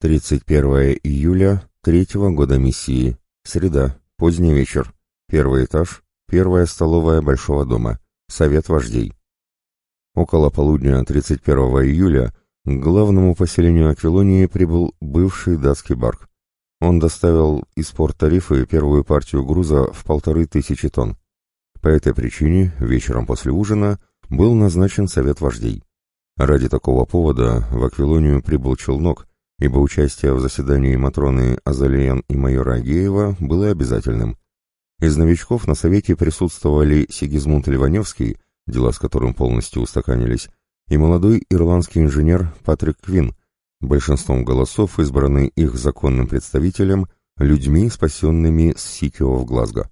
31 июля третьего года миссии. Среда. Поздний вечер. Первый этаж. Первая столовая Большого дома. Совет вождей. Около полудня 31 июля к главному поселению Аквилонии прибыл бывший датский барк. Он доставил из порта Рифы первую партию груза в полторы тысячи тонн. По этой причине вечером после ужина был назначен совет вождей. Ради такого повода в Аквилонию прибыл челнок, ибо участие в заседании Матроны Азалиен и майора Агеева было обязательным. Из новичков на совете присутствовали Сигизмунд Ливаневский, дела с которым полностью устаканились, и молодой ирландский инженер Патрик Квин, большинством голосов избранный их законным представителем, людьми, спасенными с Сикио в Глазго.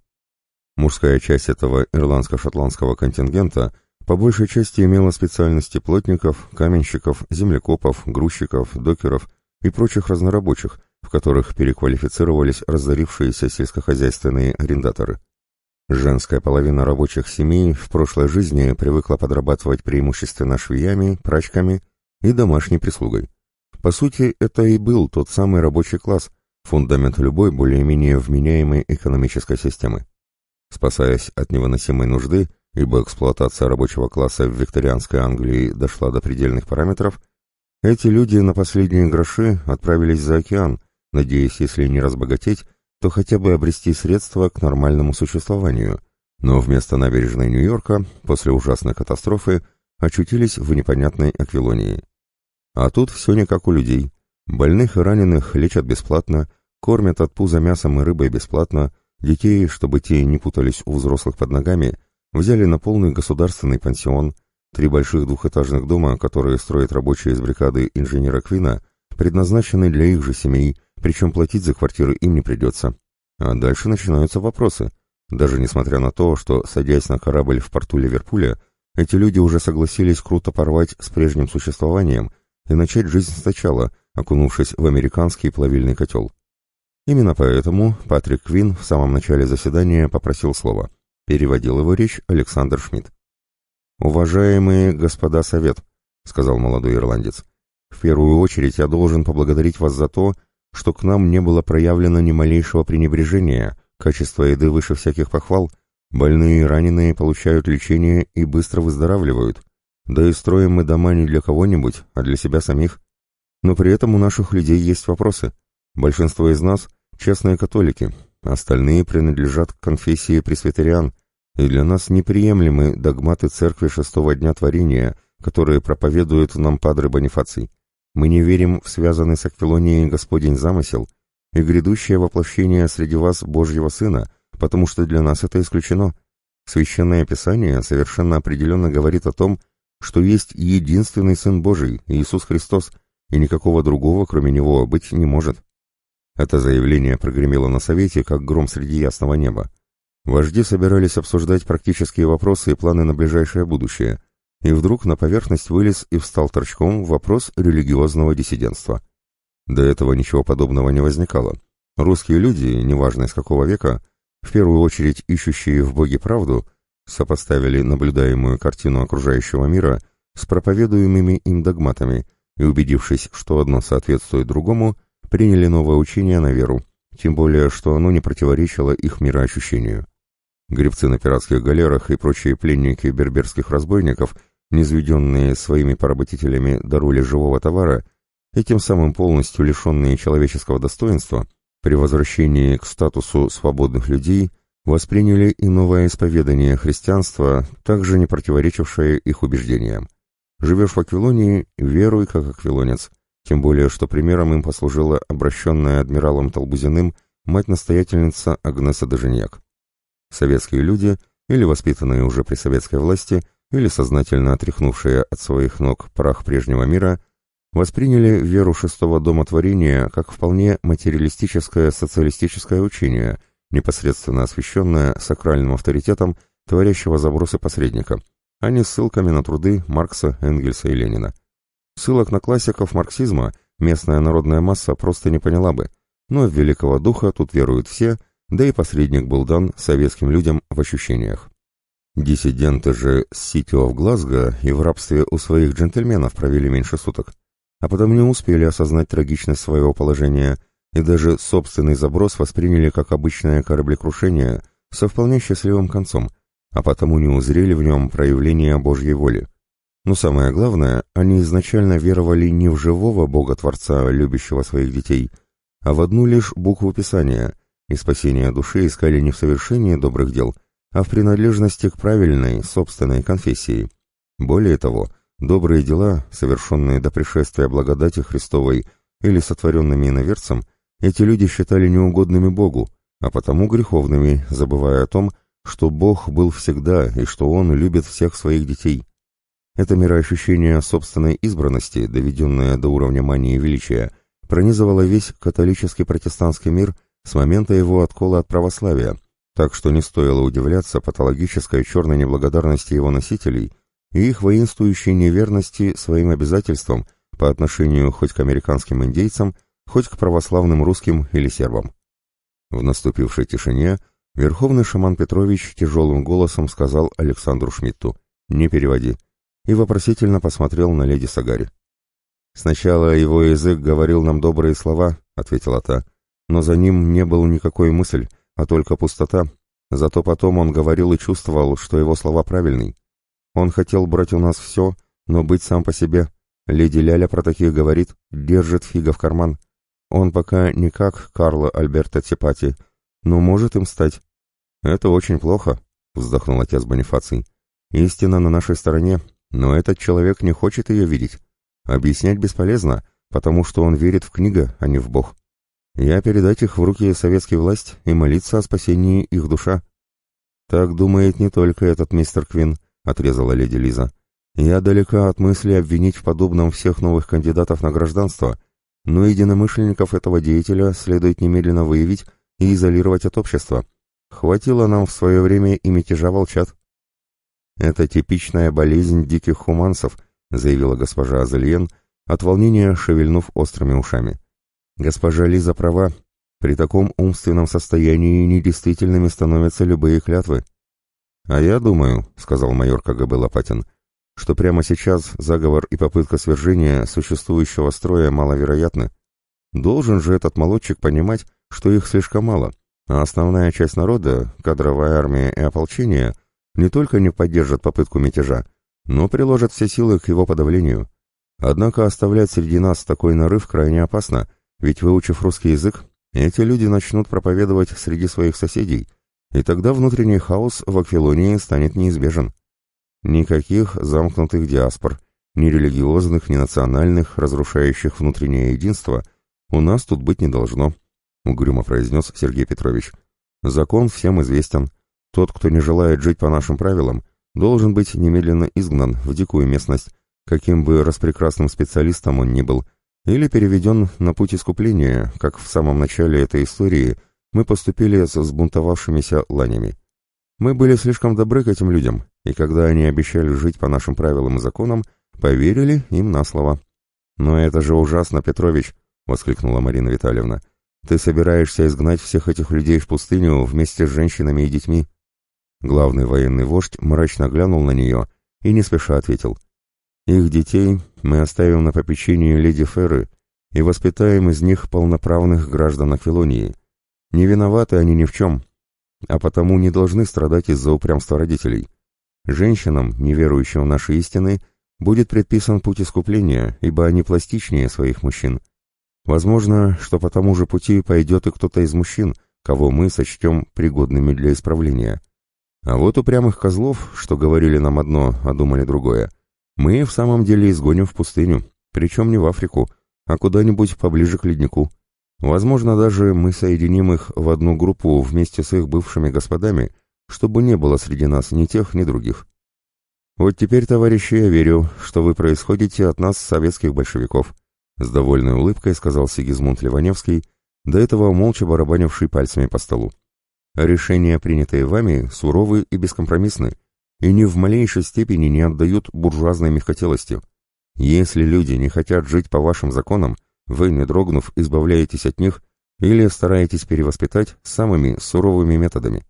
Мужская часть этого ирландско-шотландского контингента по большей части имела специальности плотников, каменщиков, землекопов, грузчиков, докеров и прочих разнорабочих, в которых переквалифицировались разорившиеся сельскохозяйственные арендаторы. Женская половина рабочих семей в прошлой жизни привыкла подрабатывать преимущественно швеями, прачками и домашней прислугой. По сути, это и был тот самый рабочий класс, фундамент любой более-менее вменяемой экономической системы. Спасаясь от невыносимой нужды, ибо эксплуатация рабочего класса в викторианской Англии дошла до предельных параметров, эти люди на последние гроши отправились за океан, надеясь, если не разбогатеть, то хотя бы обрести средства к нормальному существованию, но вместо набережной Нью-Йорка после ужасной катастрофы очутились в непонятной Аквилонии. А тут все не как у людей. Больных и раненых лечат бесплатно, кормят от пуза мясом и рыбой бесплатно, детей, чтобы те не путались у взрослых под ногами, взяли на полный государственный пансион – Три больших двухэтажных дома, которые строят рабочие из бригады инженера Квина, предназначены для их же семей, причем платить за квартиры им не придется. А дальше начинаются вопросы. Даже несмотря на то, что, садясь на корабль в порту Ливерпуля, эти люди уже согласились круто порвать с прежним существованием и начать жизнь сначала, окунувшись в американский плавильный котел. Именно поэтому Патрик Квин в самом начале заседания попросил слова. Переводил его речь Александр Шмидт. «Уважаемые господа совет», — сказал молодой ирландец, — «в первую очередь я должен поблагодарить вас за то, что к нам не было проявлено ни малейшего пренебрежения, качество еды выше всяких похвал, больные и раненые получают лечение и быстро выздоравливают, да и строим мы дома не для кого-нибудь, а для себя самих. Но при этом у наших людей есть вопросы. Большинство из нас — честные католики, остальные принадлежат к конфессии пресвитериан — и для нас неприемлемы догматы церкви шестого дня творения, которые проповедуют нам Падре Бонифаций. Мы не верим в связанный с Аквилонией Господень замысел и грядущее воплощение среди вас Божьего Сына, потому что для нас это исключено. Священное Писание совершенно определенно говорит о том, что есть единственный Сын Божий, Иисус Христос, и никакого другого, кроме Него, быть не может. Это заявление прогремело на совете, как гром среди ясного неба. Вожди собирались обсуждать практические вопросы и планы на ближайшее будущее, и вдруг на поверхность вылез и встал торчком вопрос религиозного диссидентства. До этого ничего подобного не возникало. Русские люди, неважно из какого века, в первую очередь ищущие в Боге правду, сопоставили наблюдаемую картину окружающего мира с проповедуемыми им догматами и, убедившись, что одно соответствует другому, приняли новое учение на веру, тем более, что оно не противоречило их мироощущению. Гребцы на пиратских галерах и прочие пленники берберских разбойников, низведенные своими поработителями до роли живого товара, и тем самым полностью лишенные человеческого достоинства, при возвращении к статусу свободных людей восприняли и новое исповедание христианства, также не противоречившее их убеждениям. Живешь в Аквилонии – веруй как аквилонец, тем более, что примером им послужила обращенная адмиралом Толбузиным мать-настоятельница Агнеса Дежиньяк. Советские люди, или воспитанные уже при советской власти, или сознательно отряхнувшие от своих ног прах прежнего мира, восприняли веру шестого дома творения как вполне материалистическое социалистическое учение, непосредственно освященное сакральным авторитетом творящего забросы посредника, а не ссылками на труды Маркса, Энгельса и Ленина. Ссылок на классиков марксизма местная народная масса просто не поняла бы, но в великого духа тут веруют все – да и посредник был дан советским людям в ощущениях. Диссиденты же с Ситио в Глазго и в рабстве у своих джентльменов провели меньше суток. а потом не успели осознать трагичность своего положения и даже собственный заброс восприняли как обычное кораблекрушение со вполне счастливым концом, а потому не узрели в нем проявление Божьей воли. Но самое главное, они изначально веровали не в живого Бога-Творца, любящего своих детей, а в одну лишь букву Писания, и спасение души искали не в совершении добрых дел, а в принадлежности к правильной, собственной конфессии. Более того, добрые дела, совершенные до пришествия благодати Христовой или сотворенными иноверцем, эти люди считали неугодными Богу, а потому греховными, забывая о том, что Бог был всегда и что Он любит всех своих детей. Это мироощущение собственной избранности, доведенное до уровня мании величия, пронизывало весь католический протестантский мир с момента его откола от православия, так что не стоило удивляться патологической черной неблагодарности его носителей и их воинствующей неверности своим обязательствам по отношению хоть к американским индейцам, хоть к православным русским или сербам. В наступившей тишине верховный шаман Петрович тяжелым голосом сказал Александру Шмидту «Не переводи» и вопросительно посмотрел на леди Сагари. «Сначала его язык говорил нам добрые слова», — ответила та, «но за ним не был никакой мысль, а только пустота. Зато потом он говорил и чувствовал, что его слова правильны. Он хотел брать у нас все, но быть сам по себе. Леди Ляля про таких говорит, держит фига в карман. Он пока не как Карло Альберто Типати, но может им стать. Это очень плохо, вздохнул отец Бонифаций. Истина на нашей стороне, но этот человек не хочет ее видеть. Объяснять бесполезно, потому что он верит в книга, а не в Бог. Я передать их в руки советской власть и молиться о спасении их душа. Так думает не только этот мистер Квин, отрезала леди Лиза. Я далека от мысли обвинить в подобном всех новых кандидатов на гражданство, но единомышленников этого деятеля следует немедленно выявить и изолировать от общества. Хватило нам в свое время и мятежа волчат. «Это типичная болезнь диких хуманцев», — заявила госпожа Азельен, от волнения шевельнув острыми ушами. «Госпожа Лиза права. При таком умственном состоянии недействительными становятся любые клятвы». «А я думаю», — сказал майор КГБ Лопатин, — что прямо сейчас заговор и попытка свержения существующего строя маловероятны. Должен же этот молодчик понимать, что их слишком мало, а основная часть народа, кадровая армия и ополчение, не только не поддержат попытку мятежа, но приложат все силы к его подавлению. Однако оставлять среди нас такой нарыв крайне опасно, ведь выучив русский язык, эти люди начнут проповедовать среди своих соседей, и тогда внутренний хаос в Аквилонии станет неизбежен. Никаких замкнутых диаспор, ни религиозных, ни национальных, разрушающих внутреннее единство, у нас тут быть не должно, — угрюмо произнес Сергей Петрович. Закон всем известен. Тот, кто не желает жить по нашим правилам, должен быть немедленно изгнан в дикую местность, каким бы распрекрасным специалистом он ни был, или переведен на путь искупления, как в самом начале этой истории мы поступили с сбунтовавшимися ланями. Мы были слишком добры к этим людям, и когда они обещали жить по нашим правилам и законам, поверили им на слово. «Но это же ужасно, Петрович!» — воскликнула Марина Витальевна. «Ты собираешься изгнать всех этих людей в пустыню вместе с женщинами и детьми?» Главный военный вождь мрачно глянул на нее и не спеша ответил. «Их детей мы оставим на попечении леди Ферры и воспитаем из них полноправных граждан Аквилонии. Не виноваты они ни в чем, а потому не должны страдать из-за упрямства родителей. Женщинам, не верующим в наши истины, будет предписан путь искупления, ибо они пластичнее своих мужчин. Возможно, что по тому же пути пойдет и кто-то из мужчин, кого мы сочтем пригодными для исправления. А вот упрямых козлов, что говорили нам одно, а думали другое, мы в самом деле изгоним в пустыню, причем не в Африку, а куда-нибудь поближе к леднику. Возможно, даже мы соединим их в одну группу вместе с их бывшими господами – чтобы не было среди нас ни тех, ни других. Вот теперь, товарищи, я верю, что вы происходите от нас, советских большевиков, с довольной улыбкой сказал Сигизмунд Ливаневский, до этого молча барабанивший пальцами по столу. Решения, принятые вами, суровы и бескомпромиссны, и ни в малейшей степени не отдают буржуазной мягкотелости. Если люди не хотят жить по вашим законам, вы, не дрогнув, избавляетесь от них или стараетесь перевоспитать самыми суровыми методами.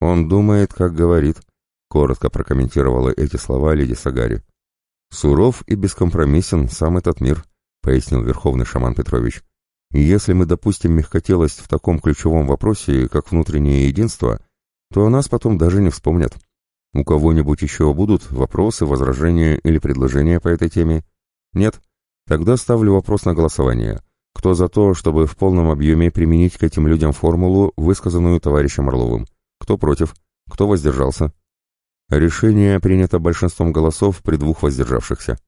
«Он думает, как говорит», — коротко прокомментировала эти слова леди Сагари. «Суров и бескомпромиссен сам этот мир», пояснил верховный шаман Петрович. Если мы допустим мягкотелость в таком ключевом вопросе, как внутреннее единство, то о нас потом даже не вспомнят. У кого-нибудь еще будут вопросы, возражения или предложения по этой теме? Нет? Тогда ставлю вопрос на голосование. Кто за то, чтобы в полном объеме применить к этим людям формулу, высказанную товарищем Орловым? Кто против? Кто воздержался? Решение принято большинством голосов при двух воздержавшихся.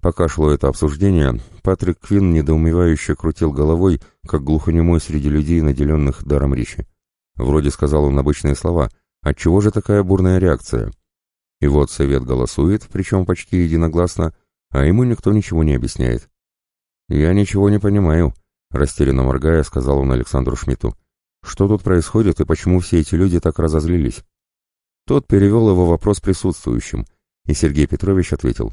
Пока шло это обсуждение, Патрик Квин недоумевающе крутил головой, как глухонемой среди людей, наделенных даром речи. Вроде сказал он обычные слова, отчего же такая бурная реакция? И вот совет голосует, причем почти единогласно, а ему никто ничего не объясняет. «Я ничего не понимаю», — растерянно моргая, сказал он Александру Шмидту. «Что тут происходит и почему все эти люди так разозлились?» Тот перевел его вопрос присутствующим, и Сергей Петрович ответил.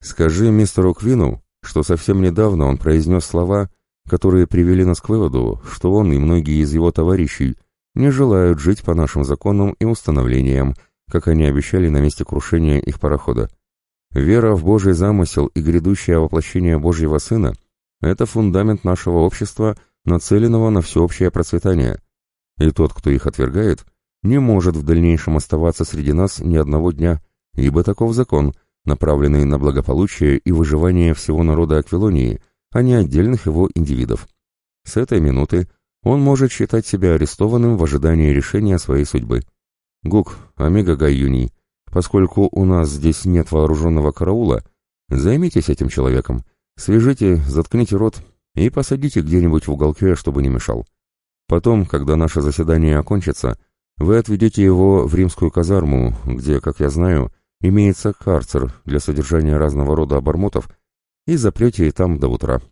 «Скажи мистеру Квину, что совсем недавно он произнес слова, которые привели нас к выводу, что он и многие из его товарищей не желают жить по нашим законам и установлениям, как они обещали на месте крушения их парохода. Вера в Божий замысел и грядущее воплощение Божьего Сына – это фундамент нашего общества, нацеленного на всеобщее процветание. И тот, кто их отвергает, не может в дальнейшем оставаться среди нас ни одного дня, ибо таков закон, направленный на благополучие и выживание всего народа Аквилонии, а не отдельных его индивидов. С этой минуты он может считать себя арестованным в ожидании решения своей судьбы. Гук, Омега Гай Юний, поскольку у нас здесь нет вооруженного караула, займитесь этим человеком, свяжите, заткните рот и посадите где-нибудь в уголке, чтобы не мешал. Потом, когда наше заседание окончится, вы отведете его в римскую казарму, где, как я знаю, имеется карцер для содержания разного рода обормотов, и запрете там до утра.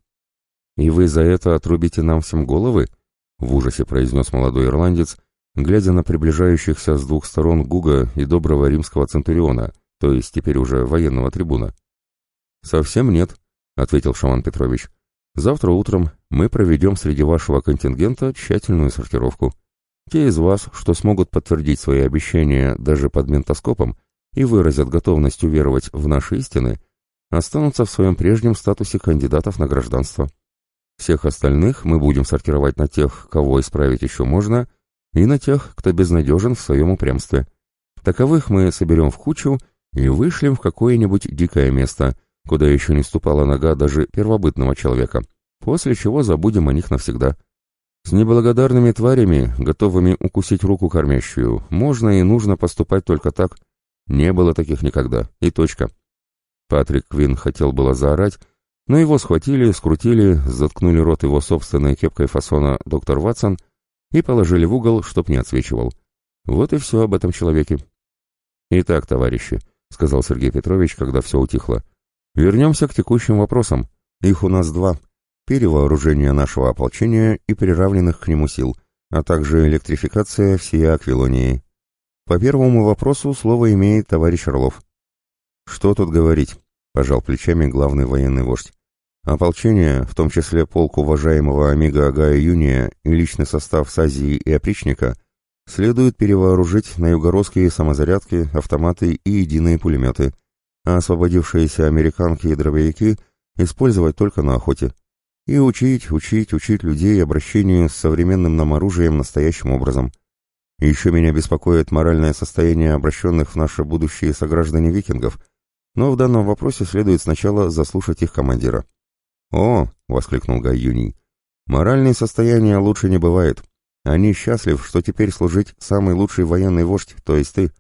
И вы за это отрубите нам всем головы? — в ужасе произнес молодой ирландец, глядя на приближающихся с двух сторон Гуга и доброго римского центуриона, то есть теперь уже военного трибуна. «Совсем нет», — ответил Шаман Петрович. «Завтра утром мы проведем среди вашего контингента тщательную сортировку. Те из вас, что смогут подтвердить свои обещания даже под ментоскопом и выразят готовность уверовать в наши истины, останутся в своем прежнем статусе кандидатов на гражданство». Всех остальных мы будем сортировать на тех, кого исправить еще можно, и на тех, кто безнадежен в своем упрямстве. Таковых мы соберем в кучу и вышлем в какое-нибудь дикое место, куда еще не ступала нога даже первобытного человека, после чего забудем о них навсегда. С неблагодарными тварями, готовыми укусить руку кормящую, можно и нужно поступать только так. Не было таких никогда, и точка. Патрик Квин хотел было заорать, но его схватили, скрутили, заткнули рот его собственной кепкой фасона доктор Ватсон и положили в угол, чтоб не отсвечивал. Вот и все об этом человеке. «Итак, товарищи», — сказал Сергей Петрович, когда все утихло, — «вернемся к текущим вопросам. Их у нас два. Перевооружение нашего ополчения и приравненных к нему сил, а также электрификация всей Аквилонии. По первому вопросу слово имеет товарищ Орлов». «Что тут говорить?» пожал плечами главный военный вождь. Ополчение, в том числе полк уважаемого Амига Агая Юния и личный состав Сазии и опричника, следует перевооружить на югородские самозарядки, автоматы и единые пулеметы, а освободившиеся американки и дробовики использовать только на охоте. И учить, учить, учить людей обращению с современным нам оружием настоящим образом. Еще меня беспокоит моральное состояние обращенных в наше будущее сограждане викингов – но в данном вопросе следует сначала заслушать их командира. «О!» — воскликнул Гай Юний. «Моральное состояние лучше не бывает. Они счастлив, что теперь служить самый лучший военный вождь, то есть ты.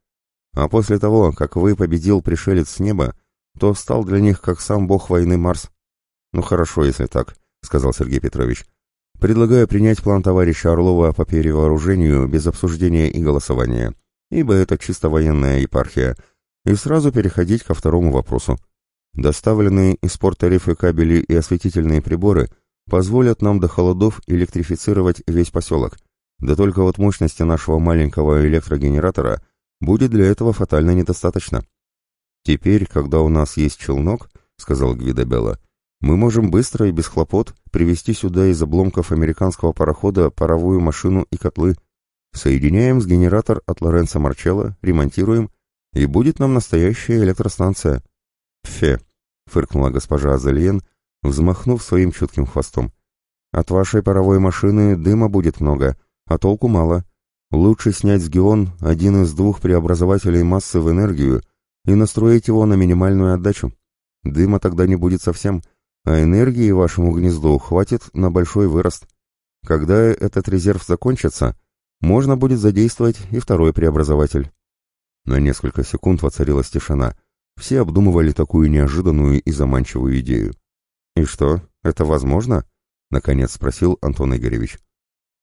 А после того, как вы победил пришелец с неба, то стал для них как сам бог войны Марс». «Ну хорошо, если так», — сказал Сергей Петрович. «Предлагаю принять план товарища Орлова по перевооружению без обсуждения и голосования, ибо это чисто военная епархия» и сразу переходить ко второму вопросу. Доставленные из порт-тарифы кабели и осветительные приборы позволят нам до холодов электрифицировать весь поселок, да только вот мощности нашего маленького электрогенератора будет для этого фатально недостаточно. Теперь, когда у нас есть челнок, — сказал Гвида мы можем быстро и без хлопот привезти сюда из обломков американского парохода паровую машину и котлы. Соединяем с генератор от Лоренцо Марчелло, ремонтируем и будет нам настоящая электростанция. Фе, фыркнула госпожа Азельен, взмахнув своим чутким хвостом. «От вашей паровой машины дыма будет много, а толку мало. Лучше снять с Геон один из двух преобразователей массы в энергию и настроить его на минимальную отдачу. Дыма тогда не будет совсем, а энергии вашему гнезду хватит на большой вырост. Когда этот резерв закончится, можно будет задействовать и второй преобразователь. На несколько секунд воцарилась тишина. Все обдумывали такую неожиданную и заманчивую идею. «И что, это возможно?» — наконец спросил Антон Игоревич.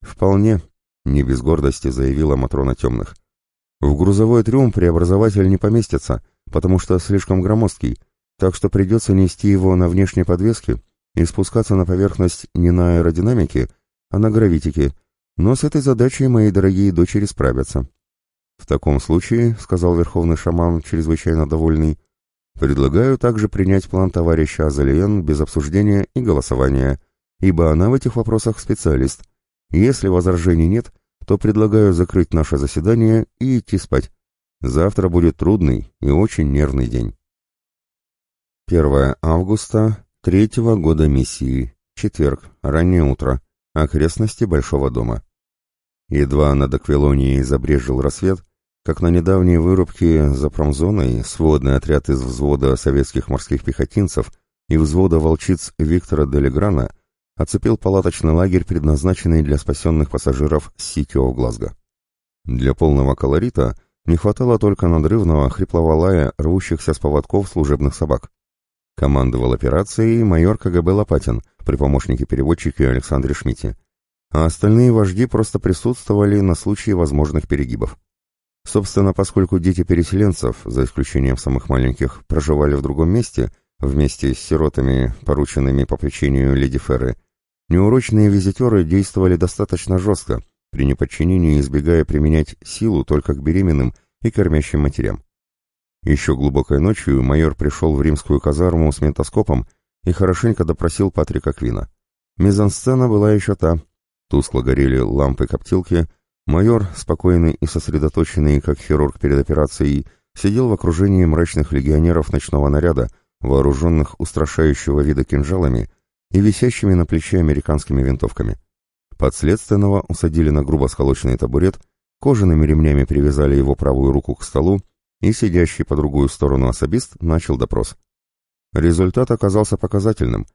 «Вполне», — не без гордости заявила Матрона Темных. «В грузовой трюм преобразователь не поместится, потому что слишком громоздкий, так что придется нести его на внешней подвеске и спускаться на поверхность не на аэродинамике, а на гравитике, но с этой задачей мои дорогие дочери справятся. В таком случае, — сказал верховный шаман, чрезвычайно довольный, — предлагаю также принять план товарища Азалиен без обсуждения и голосования, ибо она в этих вопросах специалист. Если возражений нет, то предлагаю закрыть наше заседание и идти спать. Завтра будет трудный и очень нервный день. 1 августа третьего года миссии. Четверг, раннее утро. Окрестности Большого дома. Едва над Аквилонией забрежил рассвет, как на недавней вырубке за промзоной сводный отряд из взвода советских морских пехотинцев и взвода волчиц Виктора Делеграна оцепил палаточный лагерь, предназначенный для спасенных пассажиров Ситио в Глазго. Для полного колорита не хватало только надрывного хриплого лая рвущихся с поводков служебных собак. Командовал операцией майор КГБ Лопатин при помощнике-переводчике Александре Шмите, а остальные вожди просто присутствовали на случае возможных перегибов. Собственно, поскольку дети переселенцев, за исключением самых маленьких, проживали в другом месте, вместе с сиротами, порученными по печенью леди Ферры, неурочные визитеры действовали достаточно жестко, при неподчинении избегая применять силу только к беременным и кормящим матерям. Еще глубокой ночью майор пришел в римскую казарму с ментоскопом и хорошенько допросил Патрика Квина. Мизансцена была еще та. Тускло горели лампы-коптилки. Майор, спокойный и сосредоточенный, как хирург перед операцией, сидел в окружении мрачных легионеров ночного наряда, вооруженных устрашающего вида кинжалами и висящими на плече американскими винтовками. Подследственного усадили на грубо сколоченный табурет, кожаными ремнями привязали его правую руку к столу и сидящий по другую сторону особист начал допрос. Результат оказался показательным.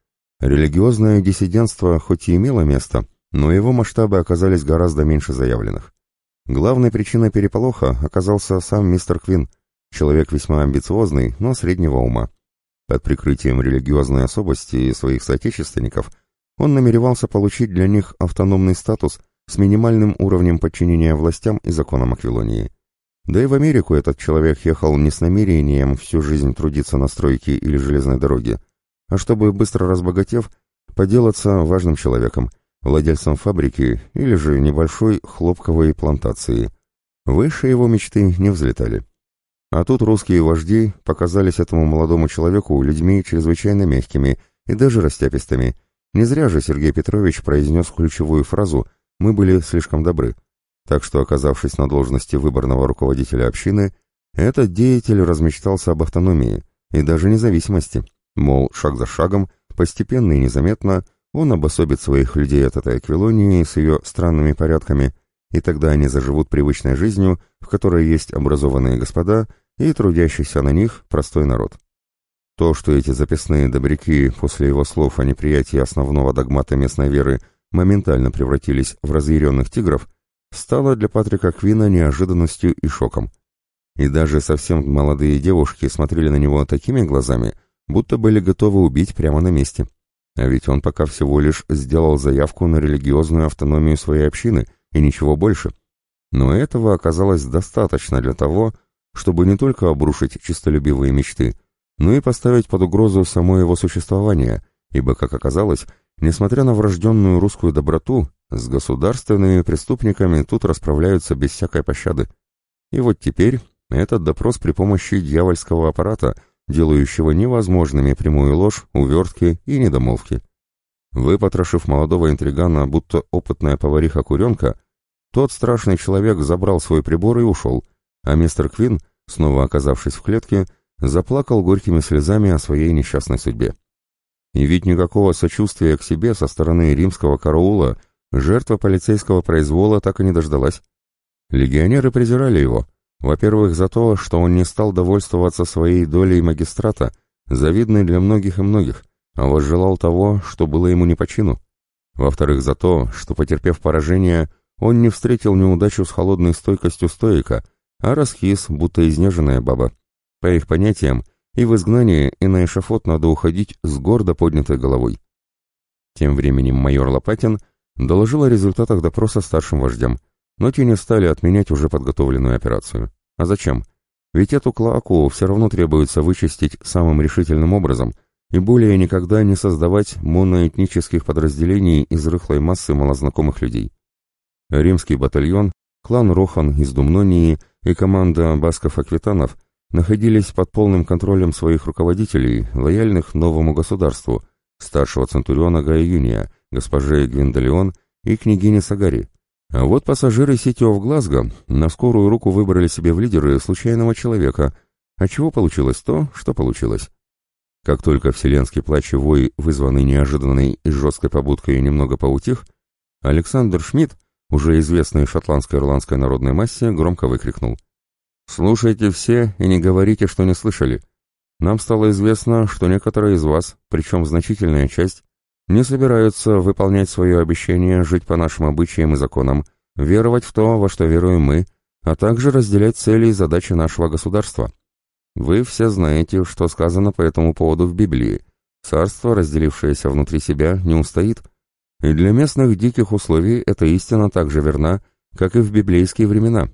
Религиозное диссидентство хоть и имело место, но его масштабы оказались гораздо меньше заявленных. Главной причиной переполоха оказался сам мистер Квин, человек весьма амбициозный, но среднего ума. Под прикрытием религиозной особости своих соотечественников он намеревался получить для них автономный статус с минимальным уровнем подчинения властям и законам Аквилонии. Да и в Америку этот человек ехал не с намерением всю жизнь трудиться на стройке или железной дороге, а чтобы, быстро разбогатев, поделаться важным человеком, владельцем фабрики или же небольшой хлопковой плантации. Выше его мечты не взлетали. А тут русские вожди показались этому молодому человеку людьми чрезвычайно мягкими и даже растяпистыми. Не зря же Сергей Петрович произнес ключевую фразу «Мы были слишком добры». Так что, оказавшись на должности выборного руководителя общины, этот деятель размечтался об автономии и даже независимости. Мол, шаг за шагом, постепенно и незаметно, он обособит своих людей от этой Аквилонии с ее странными порядками, и тогда они заживут привычной жизнью, в которой есть образованные господа и трудящийся на них простой народ. То, что эти записные добряки после его слов о неприятии основного догмата местной веры моментально превратились в разъяренных тигров, стало для Патрика Квина неожиданностью и шоком. И даже совсем молодые девушки смотрели на него такими глазами, будто были готовы убить прямо на месте. А ведь он пока всего лишь сделал заявку на религиозную автономию своей общины, и ничего больше. Но этого оказалось достаточно для того, чтобы не только обрушить чистолюбивые мечты, но и поставить под угрозу само его существование, ибо, как оказалось, несмотря на врожденную русскую доброту, с государственными преступниками тут расправляются без всякой пощады. И вот теперь этот допрос при помощи дьявольского аппарата, делающего невозможными прямую ложь, увертки и недомолвки. Выпотрошив молодого интригана, будто опытная повариха-куренка, тот страшный человек забрал свой прибор и ушел, а мистер Квин, снова оказавшись в клетке, заплакал горькими слезами о своей несчастной судьбе. И ведь никакого сочувствия к себе со стороны римского караула жертва полицейского произвола так и не дождалась. Легионеры презирали его, во-первых, за то, что он не стал довольствоваться своей долей магистрата, завидной для многих и многих, а возжелал того, что было ему не по чину. Во-вторых, за то, что, потерпев поражение, он не встретил неудачу с холодной стойкостью стоика, а расхис, будто изнеженная баба. По их понятиям, и в изгнание, и на эшафот надо уходить с гордо поднятой головой. Тем временем майор Лопатин доложил о результатах допроса старшим вождям, но те не стали отменять уже подготовленную операцию. А зачем? Ведь эту клоаку все равно требуется вычистить самым решительным образом и более никогда не создавать моноэтнических подразделений из рыхлой массы малознакомых людей. Римский батальон, клан Рохан из Думнонии и команда басков-аквитанов находились под полным контролем своих руководителей, лояльных новому государству, старшего центуриона Гая Юния, госпожи Гвиндолеон и княгини Сагари. А вот пассажиры Ситио в Глазго на скорую руку выбрали себе в лидеры случайного человека, а чего получилось то, что получилось. Как только вселенский плач и вой, вызванный неожиданной и жесткой побудкой, немного поутих, Александр Шмидт, уже известный шотландской ирландской народной массе, громко выкрикнул. «Слушайте все и не говорите, что не слышали. Нам стало известно, что некоторые из вас, причем значительная часть, не собираются выполнять свое обещание жить по нашим обычаям и законам, веровать в то, во что веруем мы, а также разделять цели и задачи нашего государства. Вы все знаете, что сказано по этому поводу в Библии. Царство, разделившееся внутри себя, не устоит. И для местных диких условий эта истина так же верна, как и в библейские времена.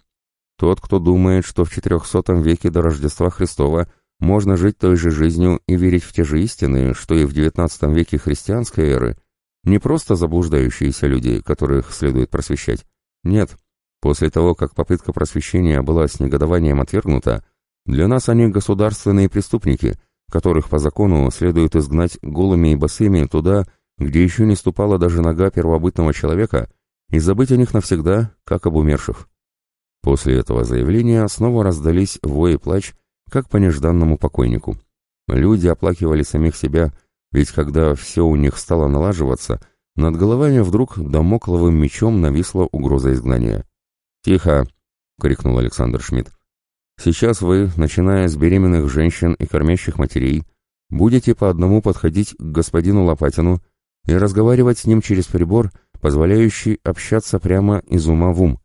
Тот, кто думает, что в 400 веке до Рождества Христова можно жить той же жизнью и верить в те же истины, что и в XIX веке христианской эры, не просто заблуждающиеся люди, которых следует просвещать. Нет, после того, как попытка просвещения была с негодованием отвергнута, для нас они государственные преступники, которых по закону следует изгнать голыми и босыми туда, где еще не ступала даже нога первобытного человека, и забыть о них навсегда, как об умерших. После этого заявления снова раздались вой и плач, как по нежданному покойнику. Люди оплакивали самих себя, ведь когда все у них стало налаживаться, над головами вдруг домокловым мечом нависла угроза изгнания. «Тихо!» — крикнул Александр Шмидт. «Сейчас вы, начиная с беременных женщин и кормящих матерей, будете по одному подходить к господину Лопатину и разговаривать с ним через прибор, позволяющий общаться прямо из ума в ум.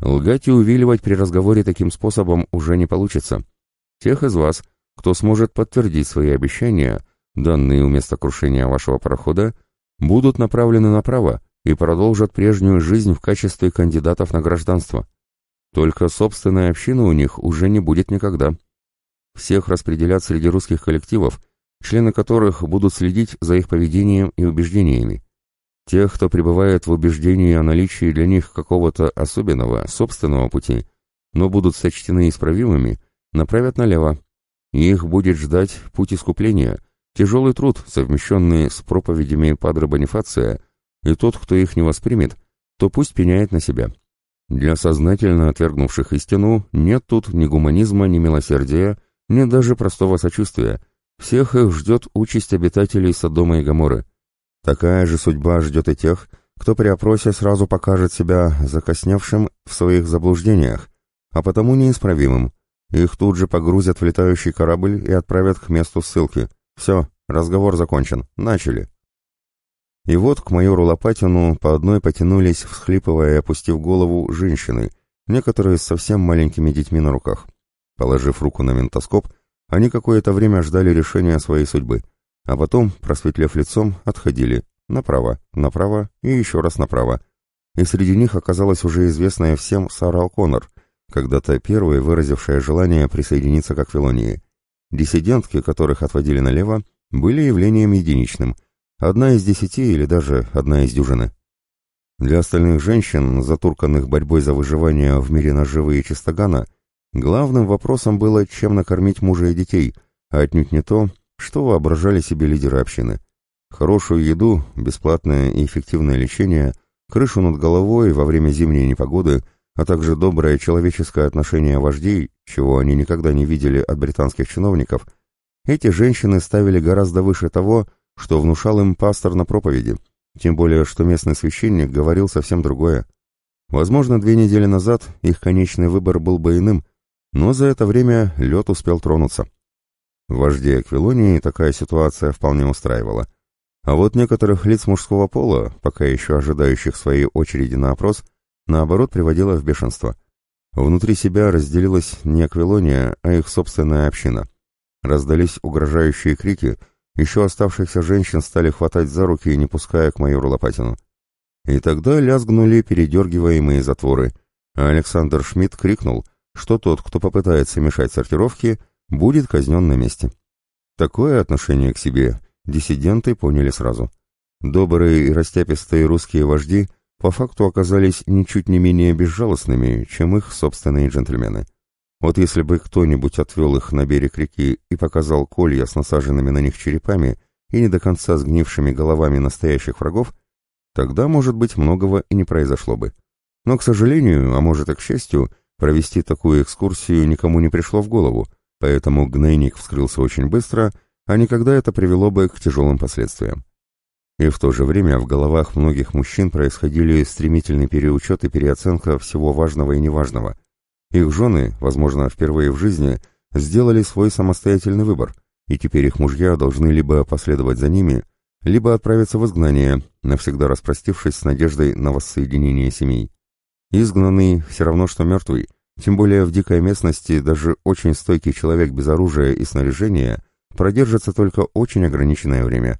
Лгать и увиливать при разговоре таким способом уже не получится. Тех из вас, кто сможет подтвердить свои обещания, данные у места крушения вашего парохода, будут направлены направо и продолжат прежнюю жизнь в качестве кандидатов на гражданство. Только собственная община у них уже не будет никогда. Всех распределят среди русских коллективов, члены которых будут следить за их поведением и убеждениями. Тех, кто пребывает в убеждении о наличии для них какого-то особенного, собственного пути, но будут сочтены исправимыми, направят налево. их будет ждать путь искупления, тяжелый труд, совмещенный с проповедями Падре Бонифация, и тот, кто их не воспримет, то пусть пеняет на себя. Для сознательно отвергнувших истину нет тут ни гуманизма, ни милосердия, ни даже простого сочувствия. Всех их ждет участь обитателей Содома и Гоморры. Такая же судьба ждет и тех, кто при опросе сразу покажет себя закосневшим в своих заблуждениях, а потому неисправимым. Их тут же погрузят в летающий корабль и отправят к месту ссылки. Все, разговор закончен. Начали. И вот к майору Лопатину по одной потянулись, всхлипывая и опустив голову, женщины, некоторые с совсем маленькими детьми на руках. Положив руку на ментоскоп, они какое-то время ждали решения своей судьбы а потом, просветлев лицом, отходили направо, направо и еще раз направо. И среди них оказалась уже известная всем Сара О'Коннор, когда-то первая выразившая желание присоединиться к Аквилонии. Диссидентки, которых отводили налево, были явлением единичным, одна из десяти или даже одна из дюжины. Для остальных женщин, затурканных борьбой за выживание в мире наживы и чистогана, главным вопросом было, чем накормить мужа и детей, а отнюдь не то, что воображали себе лидеры общины? Хорошую еду, бесплатное и эффективное лечение, крышу над головой во время зимней непогоды, а также доброе человеческое отношение вождей, чего они никогда не видели от британских чиновников, эти женщины ставили гораздо выше того, что внушал им пастор на проповеди, тем более, что местный священник говорил совсем другое. Возможно, две недели назад их конечный выбор был бы иным, но за это время лед успел тронуться. Вождей Аквилонии такая ситуация вполне устраивала. А вот некоторых лиц мужского пола, пока еще ожидающих своей очереди на опрос, наоборот приводила в бешенство. Внутри себя разделилась не Аквилония, а их собственная община. Раздались угрожающие крики, еще оставшихся женщин стали хватать за руки, не пуская к майору Лопатину. И тогда лязгнули передергиваемые затворы, а Александр Шмидт крикнул, что тот, кто попытается мешать сортировке, будет казнен на месте. Такое отношение к себе диссиденты поняли сразу. Добрые и растяпистые русские вожди по факту оказались ничуть не менее безжалостными, чем их собственные джентльмены. Вот если бы кто-нибудь отвел их на берег реки и показал колья с насаженными на них черепами и не до конца сгнившими головами настоящих врагов, тогда, может быть, многого и не произошло бы. Но, к сожалению, а может и к счастью, провести такую экскурсию никому не пришло в голову, поэтому гнойник вскрылся очень быстро, а никогда это привело бы к тяжелым последствиям. И в то же время в головах многих мужчин происходили стремительный переучет и переоценка всего важного и неважного – их жены, возможно, впервые в жизни, сделали свой самостоятельный выбор, и теперь их мужья должны либо последовать за ними, либо отправиться в изгнание, навсегда распростившись с надеждой на воссоединение семей. Изгнанный все равно, что мертвый, тем более в дикой местности даже очень стойкий человек без оружия и снаряжения продержится только очень ограниченное время.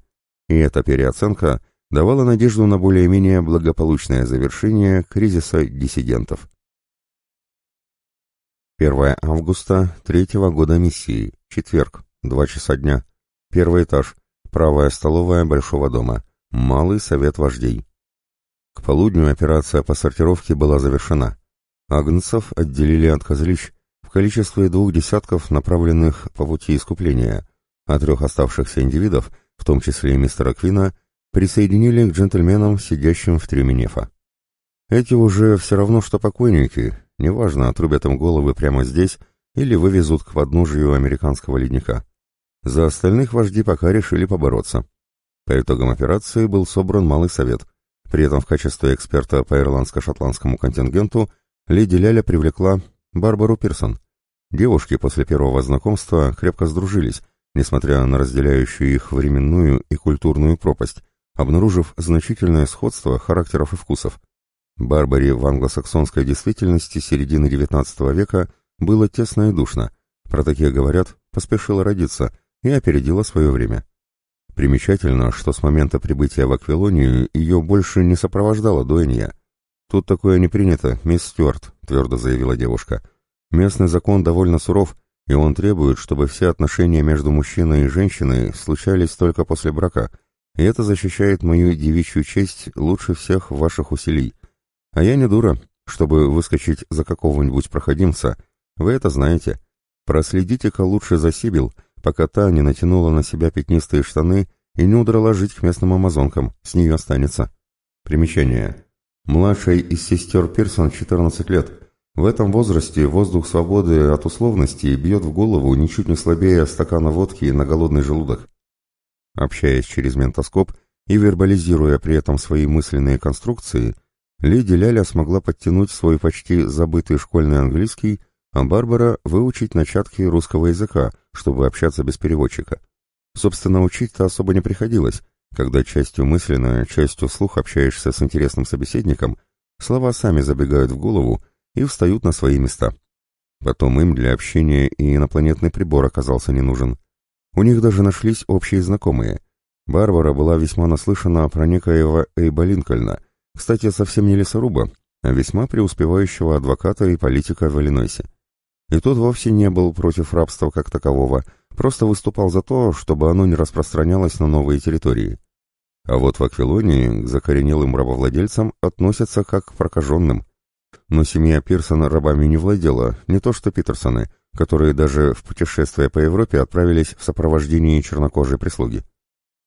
И эта переоценка давала надежду на более-менее благополучное завершение кризиса диссидентов. 1 августа третьего года миссии, четверг, два часа дня. Первый этаж, правая столовая Большого дома, Малый совет вождей. К полудню операция по сортировке была завершена. Агнцев отделили от козлищ в количестве двух десятков, направленных по пути искупления, а трех оставшихся индивидов, в том числе и мистера Квина, присоединили к джентльменам, сидящим в трюме Нефа. Эти уже все равно, что покойники, Неважно, отрубят им головы прямо здесь или вывезут к подножию американского ледника. За остальных вожди пока решили побороться. По итогам операции был собран малый совет. При этом в качестве эксперта по ирландско-шотландскому контингенту леди Ляля привлекла Барбару Пирсон. Девушки после первого знакомства крепко сдружились, несмотря на разделяющую их временную и культурную пропасть, обнаружив значительное сходство характеров и вкусов. Барбаре в англосаксонской действительности середины XIX века было тесно и душно. Про такие говорят, поспешила родиться и опередила свое время. Примечательно, что с момента прибытия в Аквилонию ее больше не сопровождала дуэнья. «Тут такое не принято, мисс Стюарт», — твердо заявила девушка. «Местный закон довольно суров, и он требует, чтобы все отношения между мужчиной и женщиной случались только после брака, и это защищает мою девичью честь лучше всех ваших усилий. А я не дура, чтобы выскочить за какого-нибудь проходимца. Вы это знаете. Проследите-ка лучше за Сибил, пока та не натянула на себя пятнистые штаны и не удрала жить к местным амазонкам. С нее останется. Примечание. Младшей из сестер Пирсон 14 лет. В этом возрасте воздух свободы от условностей бьет в голову ничуть не слабее стакана водки на голодный желудок. Общаясь через ментоскоп и вербализируя при этом свои мысленные конструкции, Леди Ляля смогла подтянуть свой почти забытый школьный английский, а Барбара выучить начатки русского языка, чтобы общаться без переводчика. Собственно, учить-то особо не приходилось. Когда частью мысленно, частью слух общаешься с интересным собеседником, слова сами забегают в голову и встают на свои места. Потом им для общения и инопланетный прибор оказался не нужен. У них даже нашлись общие знакомые. Барбара была весьма наслышана про некоего Эйба Линкольна — кстати, совсем не лесоруба, а весьма преуспевающего адвоката и политика в Иллинойсе. И тот вовсе не был против рабства как такового, просто выступал за то, чтобы оно не распространялось на новые территории. А вот в Аквилонии к закоренелым рабовладельцам относятся как к прокаженным. Но семья Пирсона рабами не владела, не то что Питерсоны, которые даже в путешествие по Европе отправились в сопровождении чернокожей прислуги.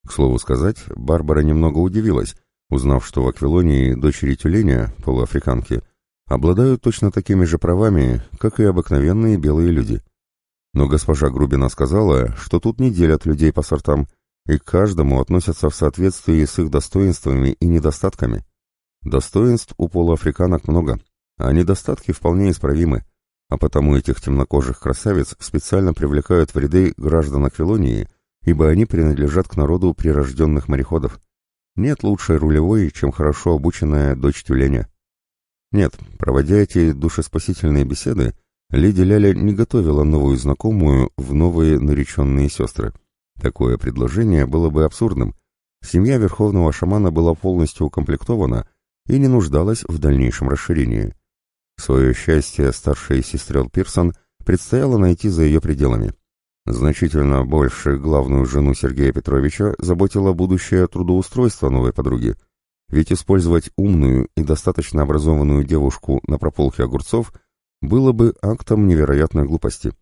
К слову сказать, Барбара немного удивилась, узнав, что в Аквилонии дочери тюленя, полуафриканки, обладают точно такими же правами, как и обыкновенные белые люди. Но госпожа Грубина сказала, что тут не делят людей по сортам, и к каждому относятся в соответствии с их достоинствами и недостатками. Достоинств у полуафриканок много, а недостатки вполне исправимы, а потому этих темнокожих красавиц специально привлекают в ряды граждан Аквилонии, ибо они принадлежат к народу прирожденных мореходов. Нет лучшей рулевой, чем хорошо обученная дочь тюленя. Нет, проводя эти душеспасительные беседы, леди Ляля не готовила новую знакомую в новые нареченные сестры. Такое предложение было бы абсурдным. Семья верховного шамана была полностью укомплектована и не нуждалась в дальнейшем расширении. Свое счастье старшей сестрел Пирсон предстояло найти за ее пределами. Значительно больше главную жену Сергея Петровича заботило будущее трудоустройство новой подруги. Ведь использовать умную и достаточно образованную девушку на прополке огурцов было бы актом невероятной глупости.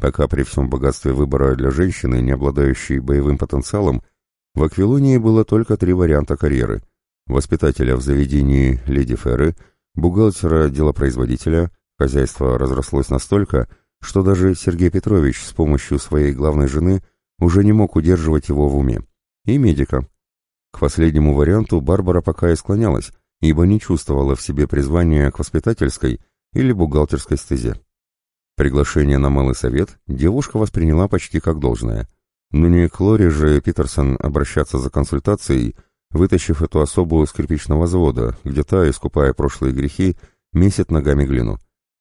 Пока при всем богатстве выбора для женщины, не обладающей боевым потенциалом, в Аквилонии было только три варианта карьеры. Воспитателя в заведении леди Ферры, бухгалтера-делопроизводителя, хозяйство разрослось настолько, что даже Сергей Петрович с помощью своей главной жены уже не мог удерживать его в уме, и медика. К последнему варианту Барбара пока и склонялась, ибо не чувствовала в себе призвания к воспитательской или бухгалтерской стезе. Приглашение на малый совет девушка восприняла почти как должное. Но не к Лоре же Питерсон обращаться за консультацией, вытащив эту особу с кирпичного завода, где та, искупая прошлые грехи, месит ногами глину.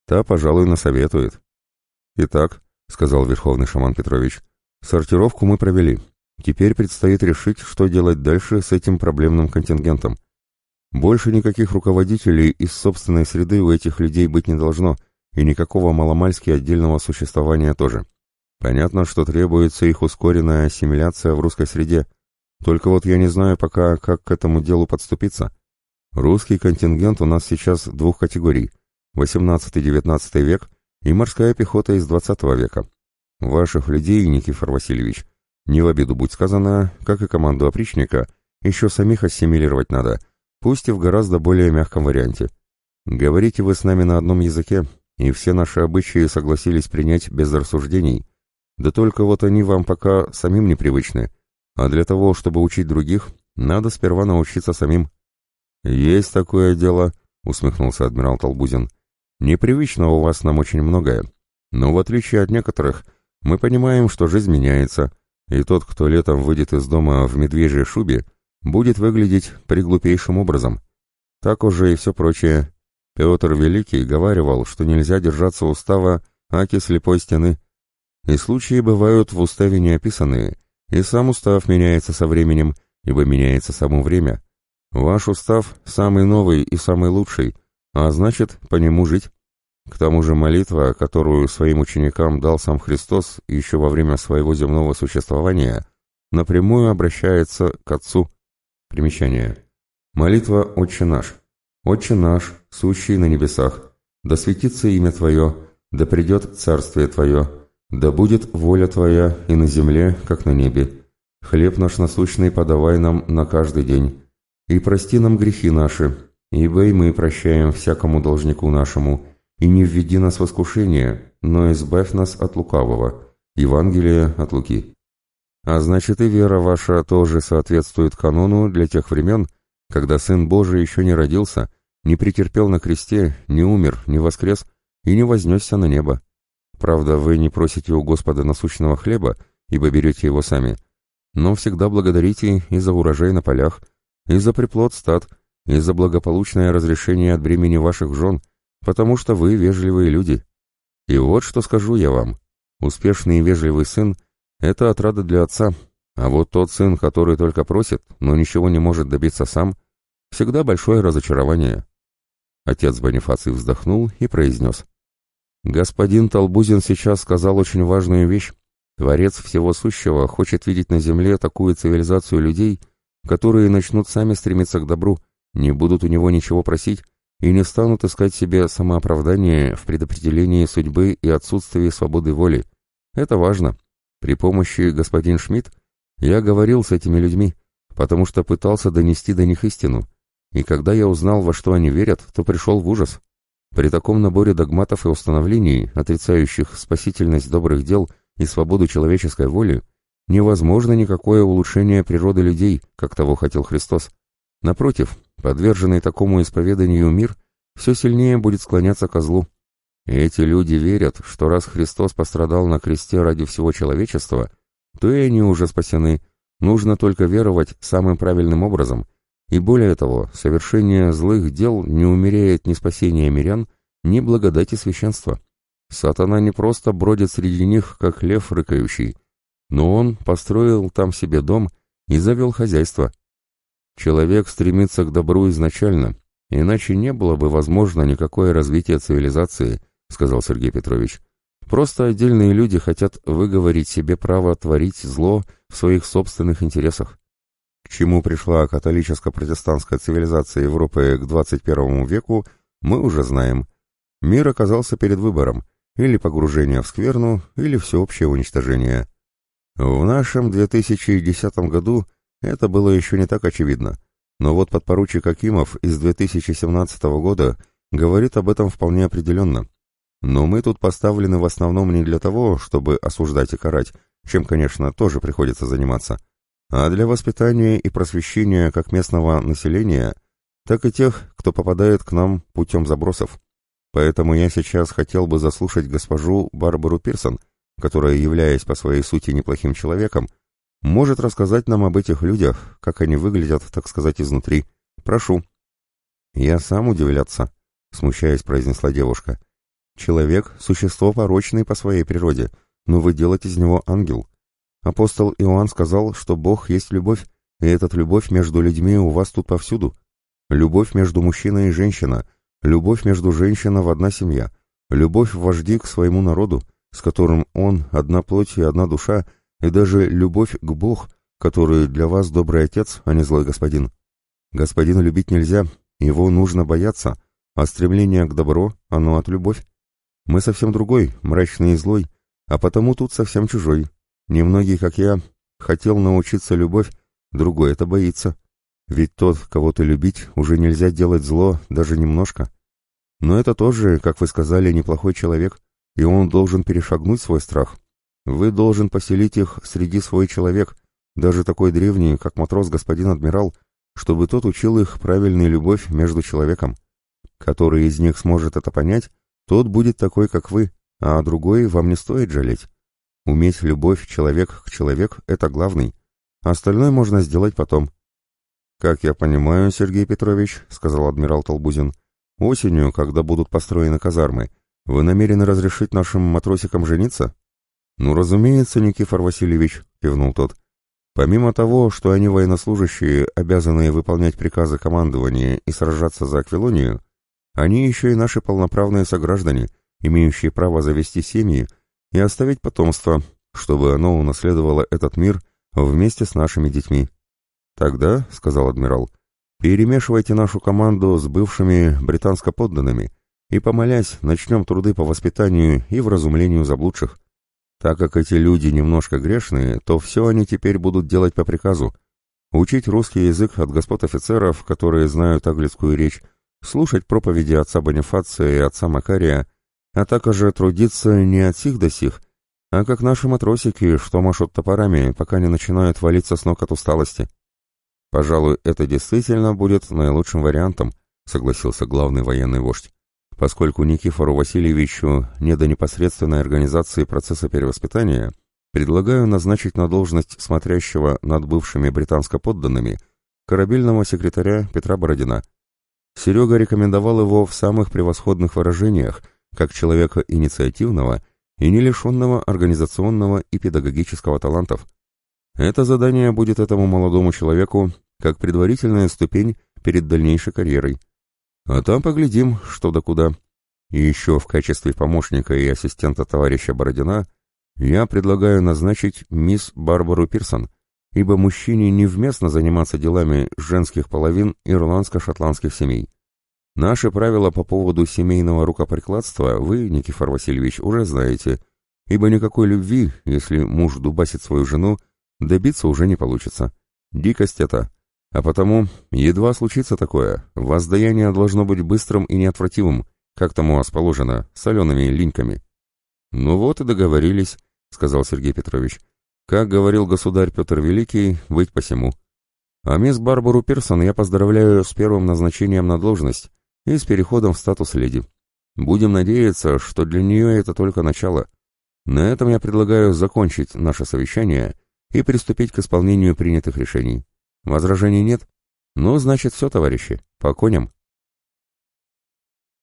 Та, пожалуй, насоветует. «Итак», — сказал Верховный Шаман Петрович, — «сортировку мы провели. Теперь предстоит решить, что делать дальше с этим проблемным контингентом. Больше никаких руководителей из собственной среды у этих людей быть не должно, и никакого маломальски отдельного существования тоже. Понятно, что требуется их ускоренная ассимиляция в русской среде, только вот я не знаю пока, как к этому делу подступиться. Русский контингент у нас сейчас двух категорий — 18-19 век и морская пехота из двадцатого века. Ваших людей, Никифор Васильевич, не в обиду будь сказано, как и команду опричника, еще самих ассимилировать надо, пусть и в гораздо более мягком варианте. Говорите вы с нами на одном языке, и все наши обычаи согласились принять без рассуждений, да только вот они вам пока самим непривычны, а для того, чтобы учить других, надо сперва научиться самим. «Есть такое дело», — усмехнулся адмирал Толбузин. Непривычно у вас нам очень многое, но в отличие от некоторых, мы понимаем, что жизнь меняется, и тот, кто летом выйдет из дома в медвежьей шубе, будет выглядеть приглупейшим образом. Так уже и все прочее. Петр Великий говаривал, что нельзя держаться устава аки слепой стены. И случаи бывают в уставе неописанные, и сам устав меняется со временем, ибо меняется само время. Ваш устав самый новый и самый лучший — а значит, по нему жить. К тому же молитва, которую своим ученикам дал сам Христос еще во время своего земного существования, напрямую обращается к Отцу. Примечание. Молитва «Отче наш». «Отче наш, сущий на небесах, да светится имя Твое, да придет царствие Твое, да будет воля Твоя и на земле, как на небе. Хлеб наш насущный подавай нам на каждый день, и прости нам грехи наши, Ибо и мы прощаем всякому должнику нашему, и не введи нас в искушение, но избавь нас от лукавого». Евангелие от Луки. А значит и вера ваша тоже соответствует канону для тех времен, когда Сын Божий еще не родился, не претерпел на кресте, не умер, не воскрес и не вознесся на небо. Правда, вы не просите у Господа насущного хлеба, ибо берете его сами, но всегда благодарите и за урожай на полях, и за приплод стад, и за благополучное разрешение от бремени ваших жен, потому что вы вежливые люди. И вот что скажу я вам. Успешный и вежливый сын — это отрада для отца, а вот тот сын, который только просит, но ничего не может добиться сам, всегда большое разочарование. Отец Бонифаций вздохнул и произнес. «Господин Толбузин сейчас сказал очень важную вещь. Творец всего сущего хочет видеть на земле такую цивилизацию людей, которые начнут сами стремиться к добру, не будут у него ничего просить и не станут искать себе самооправдание в предопределении судьбы и отсутствии свободы воли. Это важно. При помощи господин Шмидт я говорил с этими людьми, потому что пытался донести до них истину. И когда я узнал, во что они верят, то пришел в ужас. При таком наборе догматов и установлений, отрицающих спасительность добрых дел и свободу человеческой воли, невозможно никакое улучшение природы людей, как того хотел Христос. Напротив, подверженный такому исповеданию мир все сильнее будет склоняться ко злу. И эти люди верят, что раз Христос пострадал на кресте ради всего человечества, то и они уже спасены. Нужно только веровать самым правильным образом. И более того, совершение злых дел не умеряет ни спасения мирян, ни благодати священства. Сатана не просто бродит среди них, как лев рыкающий, но он построил там себе дом и завел хозяйство. Человек стремится к добру изначально, иначе не было бы возможно никакое развитие цивилизации, сказал Сергей Петрович. Просто отдельные люди хотят выговорить себе право творить зло в своих собственных интересах. К чему пришла католическо-протестантская цивилизация Европы к 21 веку, мы уже знаем. Мир оказался перед выбором – или погружение в скверну, или всеобщее уничтожение. В нашем 2010 году это было еще не так очевидно, но вот подпоручик Акимов из 2017 года говорит об этом вполне определенно. Но мы тут поставлены в основном не для того, чтобы осуждать и карать, чем, конечно, тоже приходится заниматься, а для воспитания и просвещения как местного населения, так и тех, кто попадает к нам путем забросов. Поэтому я сейчас хотел бы заслушать госпожу Барбару Пирсон, которая, являясь по своей сути неплохим человеком, может рассказать нам об этих людях, как они выглядят, так сказать, изнутри. Прошу. Я сам удивляться, смущаясь, произнесла девушка. Человек — существо порочное по своей природе, но вы делаете из него ангел. Апостол Иоанн сказал, что Бог есть любовь, и эта любовь между людьми у вас тут повсюду. Любовь между мужчиной и женщиной — Любовь между женщиной в одна семья, любовь вожди к своему народу, с которым он одна плоть и одна душа, и даже любовь к Бог, который для вас добрый отец, а не злой господин. Господина любить нельзя, его нужно бояться, а стремление к добру, оно от любовь. Мы совсем другой, мрачный и злой, а потому тут совсем чужой. Немногие, как я, хотел научиться любовь, другой это боится. Ведь тот, кого ты любить, уже нельзя делать зло даже немножко. Но это тоже, как вы сказали, неплохой человек, и он должен перешагнуть свой страх. Вы должен поселить их среди свой человек, даже такой древний, как матрос господин адмирал, чтобы тот учил их правильной любовь между человеком. Который из них сможет это понять, тот будет такой, как вы, а другой вам не стоит жалеть. Уметь любовь человек к человек — это главный. Остальное можно сделать потом. «Как я понимаю, Сергей Петрович», — сказал адмирал Толбузин, — «осенью, когда будут построены казармы, вы намерены разрешить нашим матросикам жениться?» «Ну, разумеется, Никифор Васильевич», — кивнул тот. «Помимо того, что они военнослужащие, обязанные выполнять приказы командования и сражаться за Аквилонию, они еще и наши полноправные сограждане, имеющие право завести семьи и оставить потомство, чтобы оно унаследовало этот мир вместе с нашими детьми». «Тогда», — сказал адмирал, — «перемешивайте нашу команду с бывшими британско-подданными и, помолясь, начнем труды по воспитанию и вразумлению заблудших. Так как эти люди немножко грешные, то все они теперь будут делать по приказу. Учить русский язык от господ офицеров, которые знают английскую речь, слушать проповеди отца Бонифация и отца Макария, а также трудиться не от сих до сих, а как наши матросики, что машут топорами, пока не начинают валиться с ног от усталости. «Пожалуй, это действительно будет наилучшим вариантом», — согласился главный военный вождь. «Поскольку Никифору Васильевичу не до непосредственной организации процесса перевоспитания, предлагаю назначить на должность смотрящего над бывшими британско-подданными корабельного секретаря Петра Бородина. Серега рекомендовал его в самых превосходных выражениях, как человека инициативного и не лишенного организационного и педагогического талантов. Это задание будет этому молодому человеку как предварительная ступень перед дальнейшей карьерой. А там поглядим, что да куда. И еще в качестве помощника и ассистента товарища Бородина я предлагаю назначить мисс Барбару Пирсон, ибо мужчине невместно заниматься делами женских половин ирландско-шотландских семей. Наши правила по поводу семейного рукоприкладства вы, Никифор Васильевич, уже знаете, ибо никакой любви, если муж дубасит свою жену, добиться уже не получится. Дикость это. А потому, едва случится такое, воздаяние должно быть быстрым и неотвратимым, как тому вас положено, солеными линьками. «Ну вот и договорились», — сказал Сергей Петрович. Как говорил государь Петр Великий, быть посему. А мисс Барбару Пирсон я поздравляю с первым назначением на должность и с переходом в статус леди. Будем надеяться, что для нее это только начало. На этом я предлагаю закончить наше совещание и приступить к исполнению принятых решений. Возражений нет? Ну, значит, все, товарищи, по коням.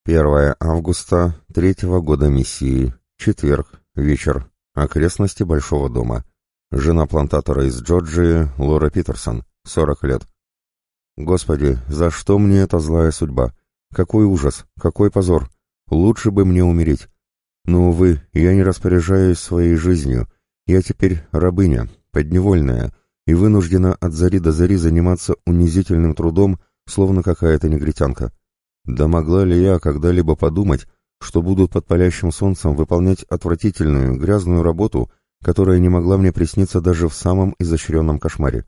1 августа третьего года миссии. Четверг. Вечер. Окрестности Большого дома. Жена плантатора из Джорджии, Лора Питерсон, 40 лет. Господи, за что мне эта злая судьба? Какой ужас, какой позор. Лучше бы мне умереть. Но, увы, я не распоряжаюсь своей жизнью. Я теперь рабыня, подневольная, и вынуждена от зари до зари заниматься унизительным трудом, словно какая-то негритянка. Да могла ли я когда-либо подумать, что буду под палящим солнцем выполнять отвратительную, грязную работу, которая не могла мне присниться даже в самом изощренном кошмаре?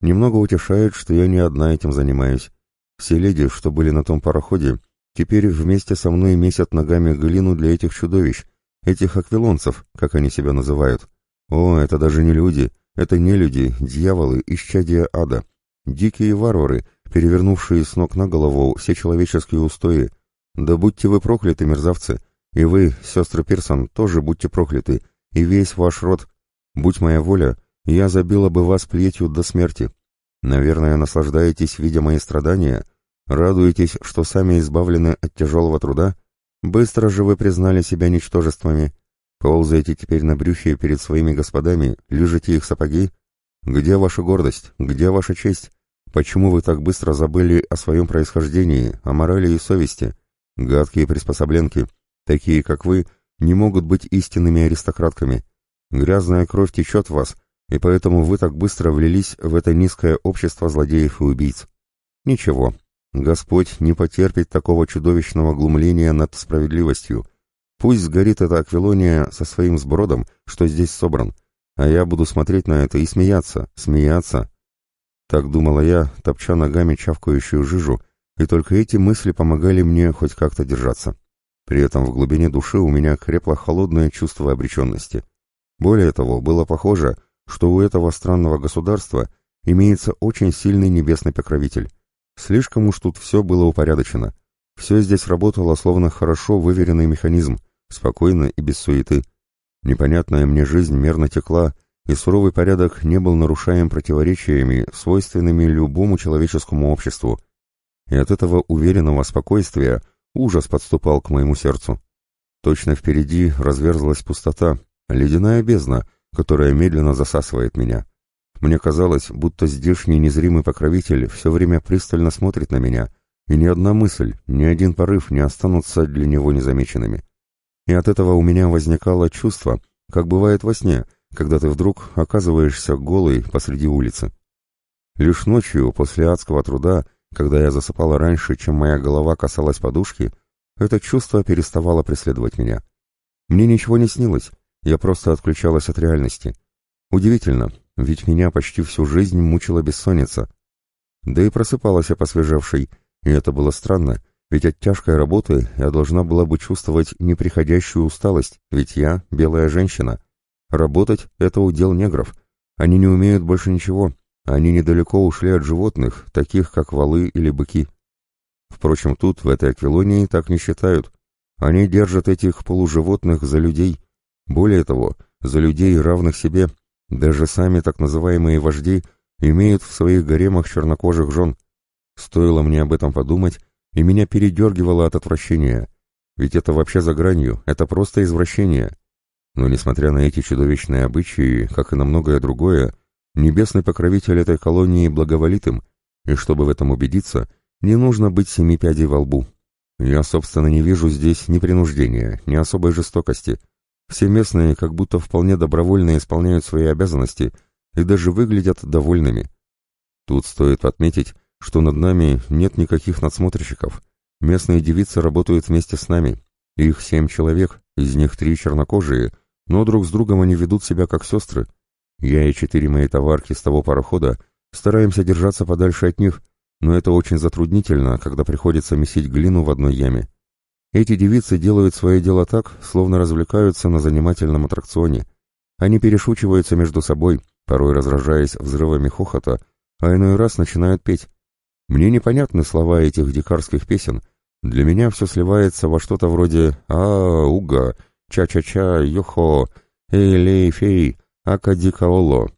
Немного утешает, что я не одна этим занимаюсь. Все леди, что были на том пароходе, теперь вместе со мной месят ногами глину для этих чудовищ, этих аквилонцев, как они себя называют. О, это даже не люди, это не люди, дьяволы, исчадия ада, дикие варвары, перевернувшие с ног на голову все человеческие устои. Да будьте вы прокляты, мерзавцы, и вы, сестры Пирсон, тоже будьте прокляты, и весь ваш род. Будь моя воля, я забила бы вас плетью до смерти. Наверное, наслаждаетесь, видя мои страдания, радуетесь, что сами избавлены от тяжелого труда, быстро же вы признали себя ничтожествами, ползаете теперь на брюхе перед своими господами, лежите их сапоги. Где ваша гордость, где ваша честь? Почему вы так быстро забыли о своем происхождении, о морали и совести? Гадкие приспособленки, такие как вы, не могут быть истинными аристократками. Грязная кровь течет в вас, и поэтому вы так быстро влились в это низкое общество злодеев и убийц. Ничего, Господь не потерпит такого чудовищного глумления над справедливостью. Пусть сгорит эта аквилония со своим сбродом, что здесь собран, а я буду смотреть на это и смеяться, смеяться. Так думала я, топча ногами чавкающую жижу, и только эти мысли помогали мне хоть как-то держаться. При этом в глубине души у меня крепло холодное чувство обреченности. Более того, было похоже, что у этого странного государства имеется очень сильный небесный покровитель. Слишком уж тут все было упорядочено. Все здесь работало словно хорошо выверенный механизм, спокойно и без суеты. Непонятная мне жизнь мерно текла, и суровый порядок не был нарушаем противоречиями, свойственными любому человеческому обществу. И от этого уверенного спокойствия ужас подступал к моему сердцу. Точно впереди разверзлась пустота, ледяная бездна, которая медленно засасывает меня. Мне казалось, будто здешний незримый покровитель все время пристально смотрит на меня, и ни одна мысль, ни один порыв не останутся для него незамеченными. И от этого у меня возникало чувство, как бывает во сне, когда ты вдруг оказываешься голый посреди улицы. Лишь ночью, после адского труда, когда я засыпала раньше, чем моя голова касалась подушки, это чувство переставало преследовать меня. Мне ничего не снилось, я просто отключалась от реальности. Удивительно, ведь меня почти всю жизнь мучила бессонница. Да и просыпалась я посвежевшей, и это было странно, ведь от тяжкой работы я должна была бы чувствовать неприходящую усталость, ведь я белая женщина. Работать — это удел негров. Они не умеют больше ничего, они недалеко ушли от животных, таких как валы или быки. Впрочем, тут, в этой аквилонии, так не считают. Они держат этих полуживотных за людей. Более того, за людей, равных себе, даже сами так называемые вожди имеют в своих гаремах чернокожих жен. Стоило мне об этом подумать, и меня передергивало от отвращения. Ведь это вообще за гранью, это просто извращение. Но несмотря на эти чудовищные обычаи, как и на многое другое, небесный покровитель этой колонии благоволит им, и чтобы в этом убедиться, не нужно быть семи пядей во лбу. Я, собственно, не вижу здесь ни принуждения, ни особой жестокости, все местные как будто вполне добровольно исполняют свои обязанности и даже выглядят довольными. Тут стоит отметить, что над нами нет никаких надсмотрщиков. Местные девицы работают вместе с нами. Их семь человек, из них три чернокожие, но друг с другом они ведут себя как сестры. Я и четыре мои товарки с того парохода стараемся держаться подальше от них, но это очень затруднительно, когда приходится месить глину в одной яме. Эти девицы делают свое дело так, словно развлекаются на занимательном аттракционе. Они перешучиваются между собой, порой разражаясь взрывами хохота, а иной раз начинают петь. Мне непонятны слова этих дикарских песен. Для меня все сливается во что-то вроде «А, уга», «Ча-ча-ча», «Йохо», «Эй-лей-фей», «Ака-дика-оло».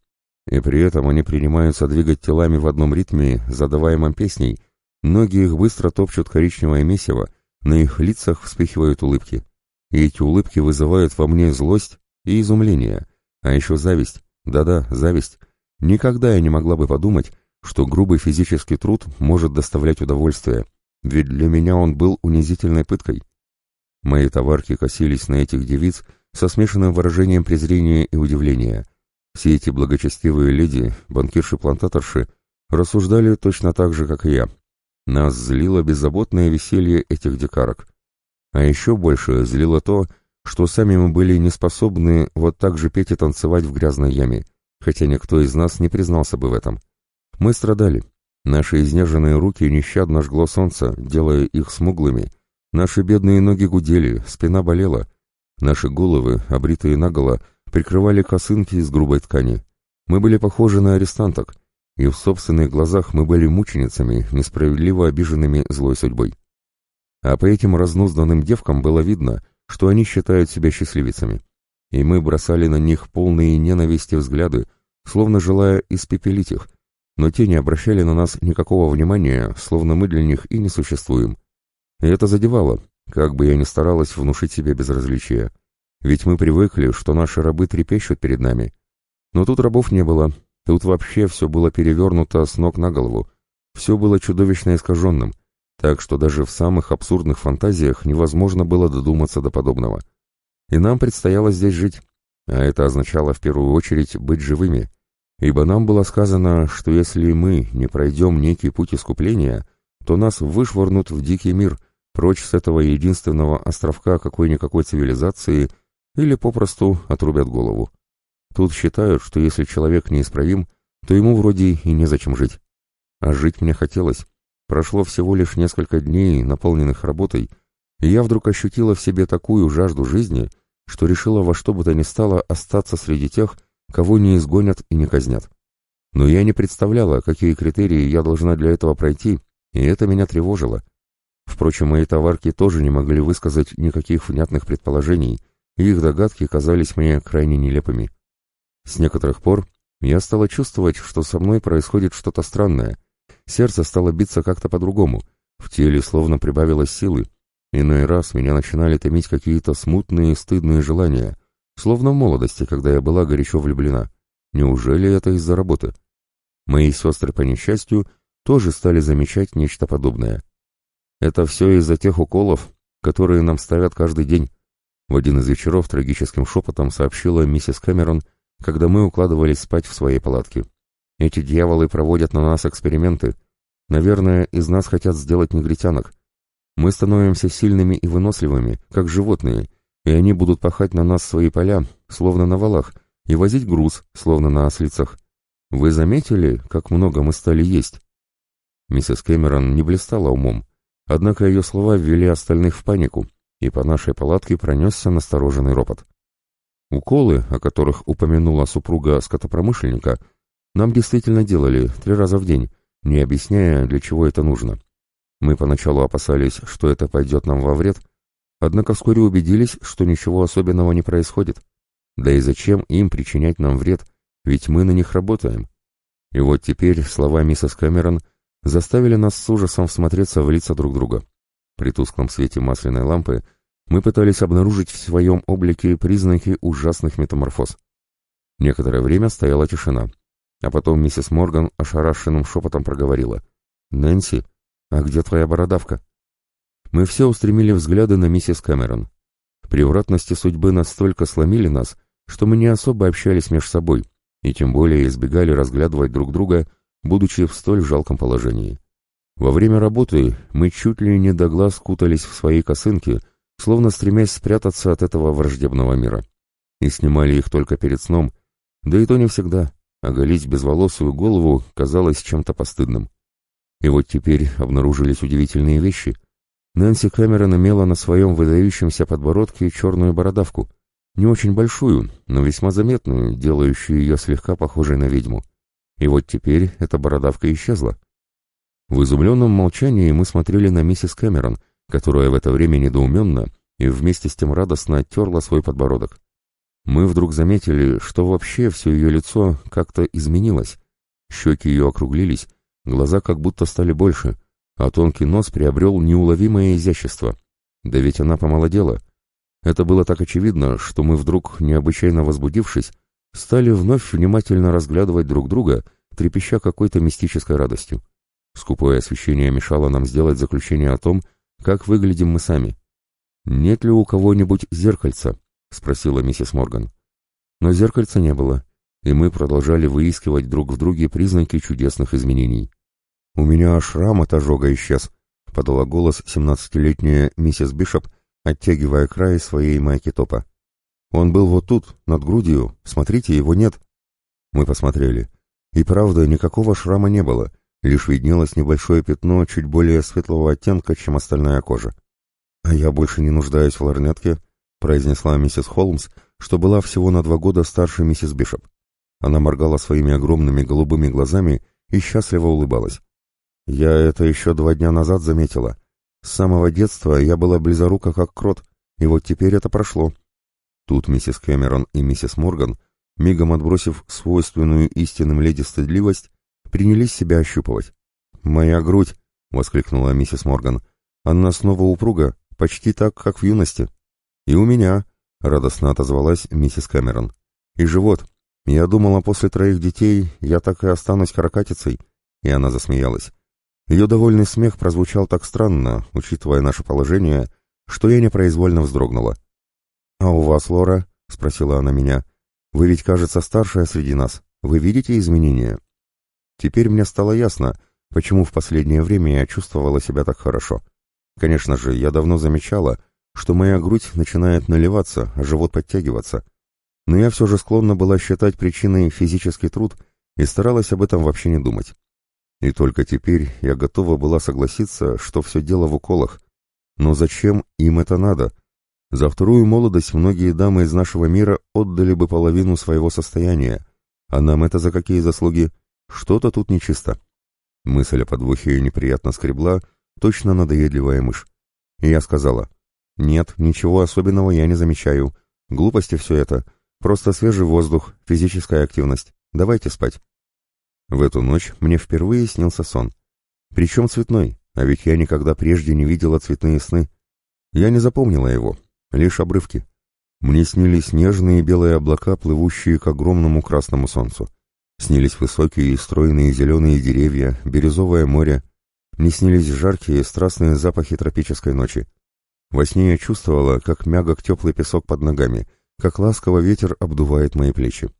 И при этом они принимаются двигать телами в одном ритме, задаваемом песней. Ноги их быстро топчут коричневое месиво, на их лицах вспыхивают улыбки. И эти улыбки вызывают во мне злость и изумление, а еще зависть. Да-да, зависть. Никогда я не могла бы подумать, что грубый физический труд может доставлять удовольствие, ведь для меня он был унизительной пыткой. Мои товарки косились на этих девиц со смешанным выражением презрения и удивления. Все эти благочестивые леди, банкирши-плантаторши, рассуждали точно так же, как и я. Нас злило беззаботное веселье этих дикарок. А еще больше злило то, что сами мы были не способны вот так же петь и танцевать в грязной яме, хотя никто из нас не признался бы в этом. Мы страдали. Наши изнеженные руки нещадно жгло солнце, делая их смуглыми. Наши бедные ноги гудели, спина болела. Наши головы, обритые наголо, прикрывали косынки из грубой ткани. Мы были похожи на арестанток, и в собственных глазах мы были мученицами, несправедливо обиженными злой судьбой. А по этим разнузданным девкам было видно, что они считают себя счастливицами. И мы бросали на них полные ненависти взгляды, словно желая испепелить их, но те не обращали на нас никакого внимания, словно мы для них и не существуем. И это задевало, как бы я ни старалась внушить себе безразличие. Ведь мы привыкли, что наши рабы трепещут перед нами. Но тут рабов не было, тут вообще все было перевернуто с ног на голову, все было чудовищно искаженным, так что даже в самых абсурдных фантазиях невозможно было додуматься до подобного. И нам предстояло здесь жить, а это означало в первую очередь быть живыми, ибо нам было сказано, что если мы не пройдем некий путь искупления, то нас вышвырнут в дикий мир, прочь с этого единственного островка какой-никакой цивилизации или попросту отрубят голову. Тут считают, что если человек неисправим, то ему вроде и незачем жить. А жить мне хотелось. Прошло всего лишь несколько дней, наполненных работой, и я вдруг ощутила в себе такую жажду жизни, что решила во что бы то ни стало остаться среди тех, кого не изгонят и не казнят. Но я не представляла, какие критерии я должна для этого пройти, и это меня тревожило. Впрочем, мои товарки тоже не могли высказать никаких внятных предположений, их догадки казались мне крайне нелепыми. С некоторых пор я стала чувствовать, что со мной происходит что-то странное. Сердце стало биться как-то по-другому, в теле словно прибавилось силы. Иной раз меня начинали томить какие-то смутные, стыдные желания, словно в молодости, когда я была горячо влюблена. Неужели это из-за работы? Мои сестры, по несчастью, тоже стали замечать нечто подобное. Это все из-за тех уколов, которые нам ставят каждый день. В один из вечеров трагическим шепотом сообщила миссис Кэмерон, когда мы укладывались спать в своей палатке. Эти дьяволы проводят на нас эксперименты. Наверное, из нас хотят сделать негритянок. Мы становимся сильными и выносливыми, как животные, и они будут пахать на нас свои поля, словно на валах, и возить груз, словно на ослицах. Вы заметили, как много мы стали есть? Миссис Кэмерон не блистала умом, однако ее слова ввели остальных в панику, и по нашей палатке пронесся настороженный ропот. Уколы, о которых упомянула супруга скотопромышленника, нам действительно делали три раза в день, не объясняя, для чего это нужно. Мы поначалу опасались, что это пойдет нам во вред, однако вскоре убедились, что ничего особенного не происходит. Да и зачем им причинять нам вред, ведь мы на них работаем. И вот теперь слова миссис Кэмерон заставили нас с ужасом всмотреться в лица друг друга. При тусклом свете масляной лампы мы пытались обнаружить в своем облике признаки ужасных метаморфоз. Некоторое время стояла тишина, а потом миссис Морган ошарашенным шепотом проговорила. «Нэнси, а где твоя бородавка?» Мы все устремили взгляды на миссис Кэмерон. Превратности судьбы настолько сломили нас, что мы не особо общались между собой, и тем более избегали разглядывать друг друга, будучи в столь жалком положении. Во время работы мы чуть ли не до глаз кутались в свои косынки, словно стремясь спрятаться от этого враждебного мира. И снимали их только перед сном, да и то не всегда. Оголить безволосую голову казалось чем-то постыдным. И вот теперь обнаружились удивительные вещи. Нэнси Кэмерон имела на своем выдающемся подбородке черную бородавку, Не очень большую, но весьма заметную, делающую ее слегка похожей на ведьму. И вот теперь эта бородавка исчезла. В изумленном молчании мы смотрели на миссис Кэмерон, которая в это время недоуменно и вместе с тем радостно оттерла свой подбородок. Мы вдруг заметили, что вообще все ее лицо как-то изменилось. Щеки ее округлились, глаза как будто стали больше, а тонкий нос приобрел неуловимое изящество. Да ведь она помолодела. Это было так очевидно, что мы вдруг, необычайно возбудившись, стали вновь внимательно разглядывать друг друга, трепеща какой-то мистической радостью. Скупое освещение мешало нам сделать заключение о том, как выглядим мы сами. «Нет ли у кого-нибудь зеркальца?» — спросила миссис Морган. Но зеркальца не было, и мы продолжали выискивать друг в друге признаки чудесных изменений. «У меня шрам от ожога исчез», — подала голос семнадцатилетняя миссис Бишоп, оттягивая край своей майки топа. «Он был вот тут, над грудью. Смотрите, его нет». Мы посмотрели. И правда, никакого шрама не было, лишь виднелось небольшое пятно чуть более светлого оттенка, чем остальная кожа. «А я больше не нуждаюсь в лорнетке», — произнесла миссис Холмс, что была всего на два года старше миссис Бишоп. Она моргала своими огромными голубыми глазами и счастливо улыбалась. «Я это еще два дня назад заметила. С самого детства я была близорука как крот, и вот теперь это прошло». Тут миссис Кэмерон и миссис Морган, мигом отбросив свойственную истинным леди стыдливость, принялись себя ощупывать. «Моя грудь!» — воскликнула миссис Морган. «Она снова упруга, почти так, как в юности». «И у меня», — радостно отозвалась миссис Кэмерон. «И живот. Я думала, после троих детей я так и останусь каракатицей». И она засмеялась. Ее довольный смех прозвучал так странно, учитывая наше положение, что я непроизвольно вздрогнула. «А у вас, Лора?» — спросила она меня. «Вы ведь, кажется, старшая среди нас. Вы видите изменения?» Теперь мне стало ясно, почему в последнее время я чувствовала себя так хорошо. Конечно же, я давно замечала, что моя грудь начинает наливаться, а живот подтягиваться. Но я все же склонна была считать причиной физический труд и старалась об этом вообще не думать. И только теперь я готова была согласиться, что все дело в уколах. Но зачем им это надо? За вторую молодость многие дамы из нашего мира отдали бы половину своего состояния. А нам это за какие заслуги? Что-то тут нечисто. Мысль о подвохе неприятно скребла, точно надоедливая мышь. И я сказала, «Нет, ничего особенного я не замечаю. Глупости все это. Просто свежий воздух, физическая активность. Давайте спать». В эту ночь мне впервые снился сон. Причем цветной, а ведь я никогда прежде не видела цветные сны. Я не запомнила его, лишь обрывки. Мне снились нежные белые облака, плывущие к огромному красному солнцу. Снились высокие и стройные зеленые деревья, бирюзовое море. Мне снились жаркие, страстные запахи тропической ночи. Во сне я чувствовала, как мягок теплый песок под ногами, как ласково ветер обдувает мои плечи.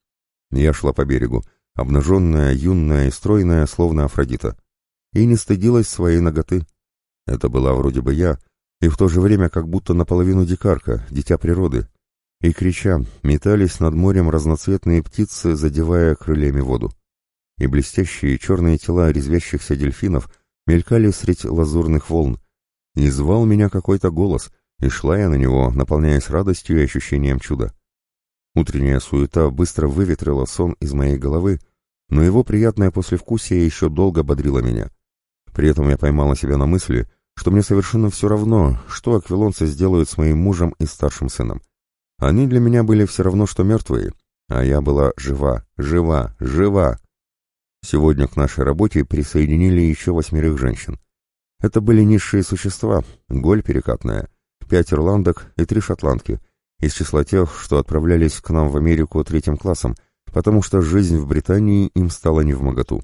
Я шла по берегу, обнаженная, юная и стройная, словно Афродита. И не стыдилась своей ноготы. Это была вроде бы я, и в то же время как будто наполовину дикарка, дитя природы, и, крича, метались над морем разноцветные птицы, задевая крыльями воду. И блестящие черные тела резвящихся дельфинов мелькали средь лазурных волн. И звал меня какой-то голос, и шла я на него, наполняясь радостью и ощущением чуда. Утренняя суета быстро выветрила сон из моей головы, но его приятное послевкусие еще долго бодрило меня. При этом я поймала себя на мысли, что мне совершенно все равно, что аквилонцы сделают с моим мужем и старшим сыном. Они для меня были все равно, что мертвые, а я была жива, жива, жива. Сегодня к нашей работе присоединили еще восьмерых женщин. Это были низшие существа, голь перекатная, пять ирландок и три шотландки, из числа тех, что отправлялись к нам в Америку третьим классом, потому что жизнь в Британии им стала невмоготу.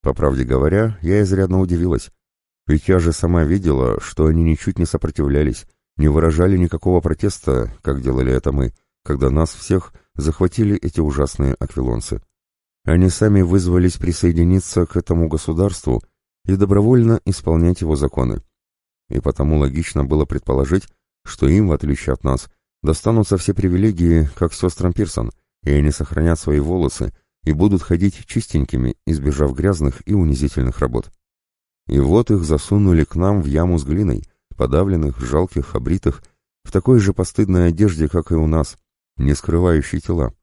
По правде говоря, я изрядно удивилась, ведь я же сама видела, что они ничуть не сопротивлялись, не выражали никакого протеста, как делали это мы, когда нас всех захватили эти ужасные аквилонцы. Они сами вызвались присоединиться к этому государству и добровольно исполнять его законы. И потому логично было предположить, что им, в отличие от нас, достанутся все привилегии, как сестрам Пирсон, и они сохранят свои волосы и будут ходить чистенькими, избежав грязных и унизительных работ. И вот их засунули к нам в яму с глиной — подавленных, жалких, обритых, в такой же постыдной одежде, как и у нас, не скрывающий тела.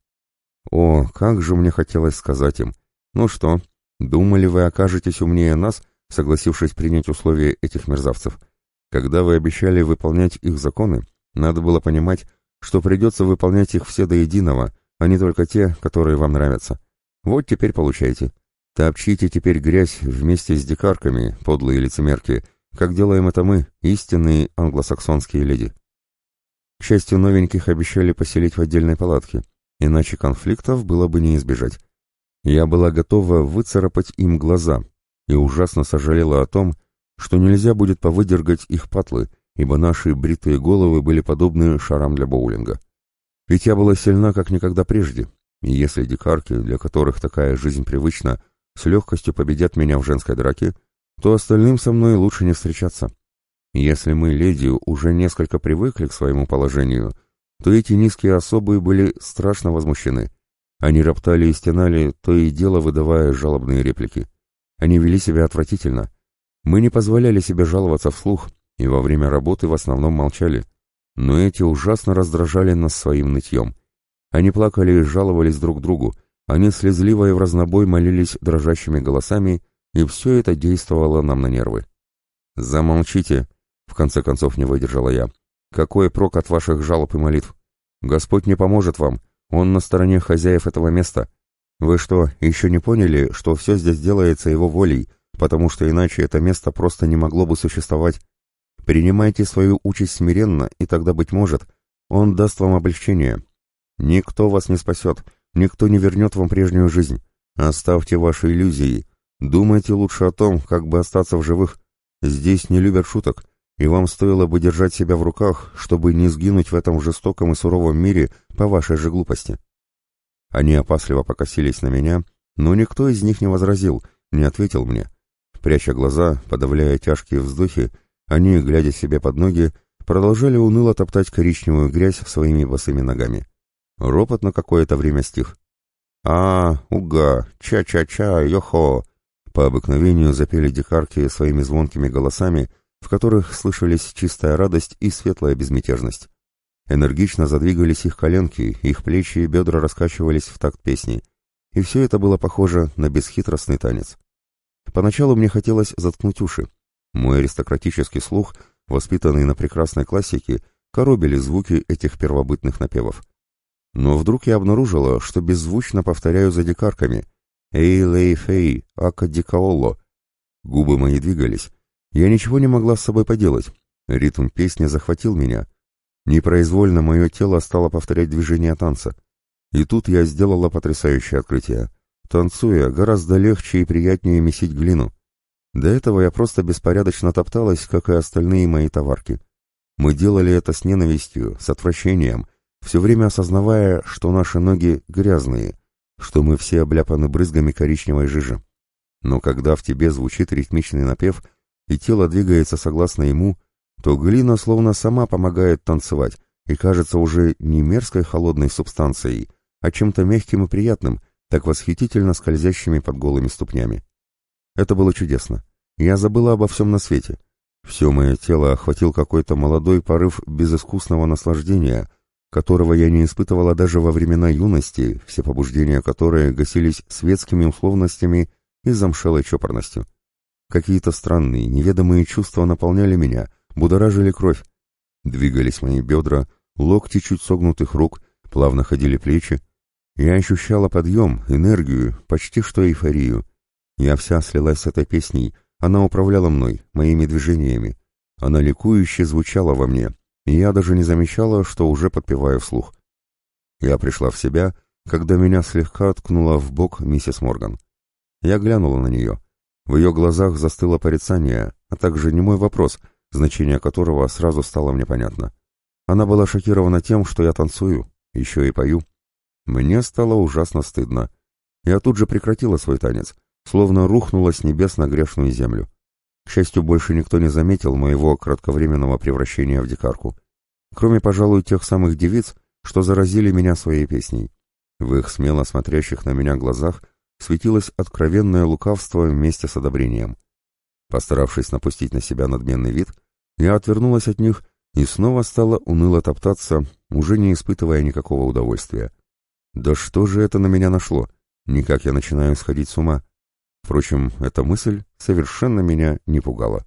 О, как же мне хотелось сказать им. Ну что, думали вы окажетесь умнее нас, согласившись принять условия этих мерзавцев? Когда вы обещали выполнять их законы, надо было понимать, что придется выполнять их все до единого, а не только те, которые вам нравятся. Вот теперь получайте. Топчите теперь грязь вместе с дикарками, подлые лицемерки, как делаем это мы, истинные англосаксонские леди. К счастью, новеньких обещали поселить в отдельной палатке, иначе конфликтов было бы не избежать. Я была готова выцарапать им глаза и ужасно сожалела о том, что нельзя будет повыдергать их патлы, ибо наши бритые головы были подобны шарам для боулинга. Ведь я была сильна, как никогда прежде, и если дикарки, для которых такая жизнь привычна, с легкостью победят меня в женской драке, то остальным со мной лучше не встречаться. Если мы, леди, уже несколько привыкли к своему положению, то эти низкие особы были страшно возмущены. Они роптали и стенали, то и дело выдавая жалобные реплики. Они вели себя отвратительно. Мы не позволяли себе жаловаться вслух, и во время работы в основном молчали. Но эти ужасно раздражали нас своим нытьем. Они плакали и жаловались друг другу, они слезливо и в разнобой молились дрожащими голосами, и все это действовало нам на нервы. «Замолчите!» — в конце концов не выдержала я. «Какой прок от ваших жалоб и молитв? Господь не поможет вам, Он на стороне хозяев этого места. Вы что, еще не поняли, что все здесь делается Его волей, потому что иначе это место просто не могло бы существовать? Принимайте свою участь смиренно, и тогда, быть может, Он даст вам облегчение. Никто вас не спасет, никто не вернет вам прежнюю жизнь. Оставьте ваши иллюзии. Думайте лучше о том, как бы остаться в живых. Здесь не любят шуток, и вам стоило бы держать себя в руках, чтобы не сгинуть в этом жестоком и суровом мире по вашей же глупости. Они опасливо покосились на меня, но никто из них не возразил, не ответил мне. Пряча глаза, подавляя тяжкие вздохи, они, глядя себе под ноги, продолжали уныло топтать коричневую грязь своими босыми ногами. Ропот на какое-то время стих. «А, уга, ча-ча-ча, йохо!» По обыкновению запели дикарки своими звонкими голосами, в которых слышались чистая радость и светлая безмятежность. Энергично задвигались их коленки, их плечи и бедра раскачивались в такт песни, и все это было похоже на бесхитростный танец. Поначалу мне хотелось заткнуть уши. Мой аристократический слух, воспитанный на прекрасной классике, коробили звуки этих первобытных напевов. Но вдруг я обнаружила, что беззвучно повторяю за дикарками «Эй, лей, фей, ака дикаолло». Губы мои двигались. Я ничего не могла с собой поделать. Ритм песни захватил меня. Непроизвольно мое тело стало повторять движения танца. И тут я сделала потрясающее открытие. Танцуя, гораздо легче и приятнее месить глину. До этого я просто беспорядочно топталась, как и остальные мои товарки. Мы делали это с ненавистью, с отвращением, все время осознавая, что наши ноги грязные, что мы все обляпаны брызгами коричневой жижи. Но когда в тебе звучит ритмичный напев, и тело двигается согласно ему, то глина словно сама помогает танцевать и кажется уже не мерзкой холодной субстанцией, а чем-то мягким и приятным, так восхитительно скользящими под голыми ступнями. Это было чудесно. Я забыла обо всем на свете. Все мое тело охватил какой-то молодой порыв безыскусного наслаждения, которого я не испытывала даже во времена юности, все побуждения которые гасились светскими условностями и замшелой чопорностью. Какие-то странные, неведомые чувства наполняли меня, будоражили кровь. Двигались мои бедра, локти чуть согнутых рук, плавно ходили плечи. Я ощущала подъем, энергию, почти что эйфорию. Я вся слилась с этой песней, она управляла мной, моими движениями. Она ликующе звучала во мне, я даже не замечала, что уже подпеваю вслух. Я пришла в себя, когда меня слегка ткнула в бок миссис Морган. Я глянула на нее. В ее глазах застыло порицание, а также немой вопрос, значение которого сразу стало мне понятно. Она была шокирована тем, что я танцую, еще и пою. Мне стало ужасно стыдно. Я тут же прекратила свой танец, словно рухнула с небес на грешную землю. К счастью, больше никто не заметил моего кратковременного превращения в дикарку. Кроме, пожалуй, тех самых девиц, что заразили меня своей песней. В их смело смотрящих на меня глазах светилось откровенное лукавство вместе с одобрением. Постаравшись напустить на себя надменный вид, я отвернулась от них и снова стала уныло топтаться, уже не испытывая никакого удовольствия. Да что же это на меня нашло? Никак я начинаю сходить с ума. Впрочем, эта мысль совершенно меня не пугала.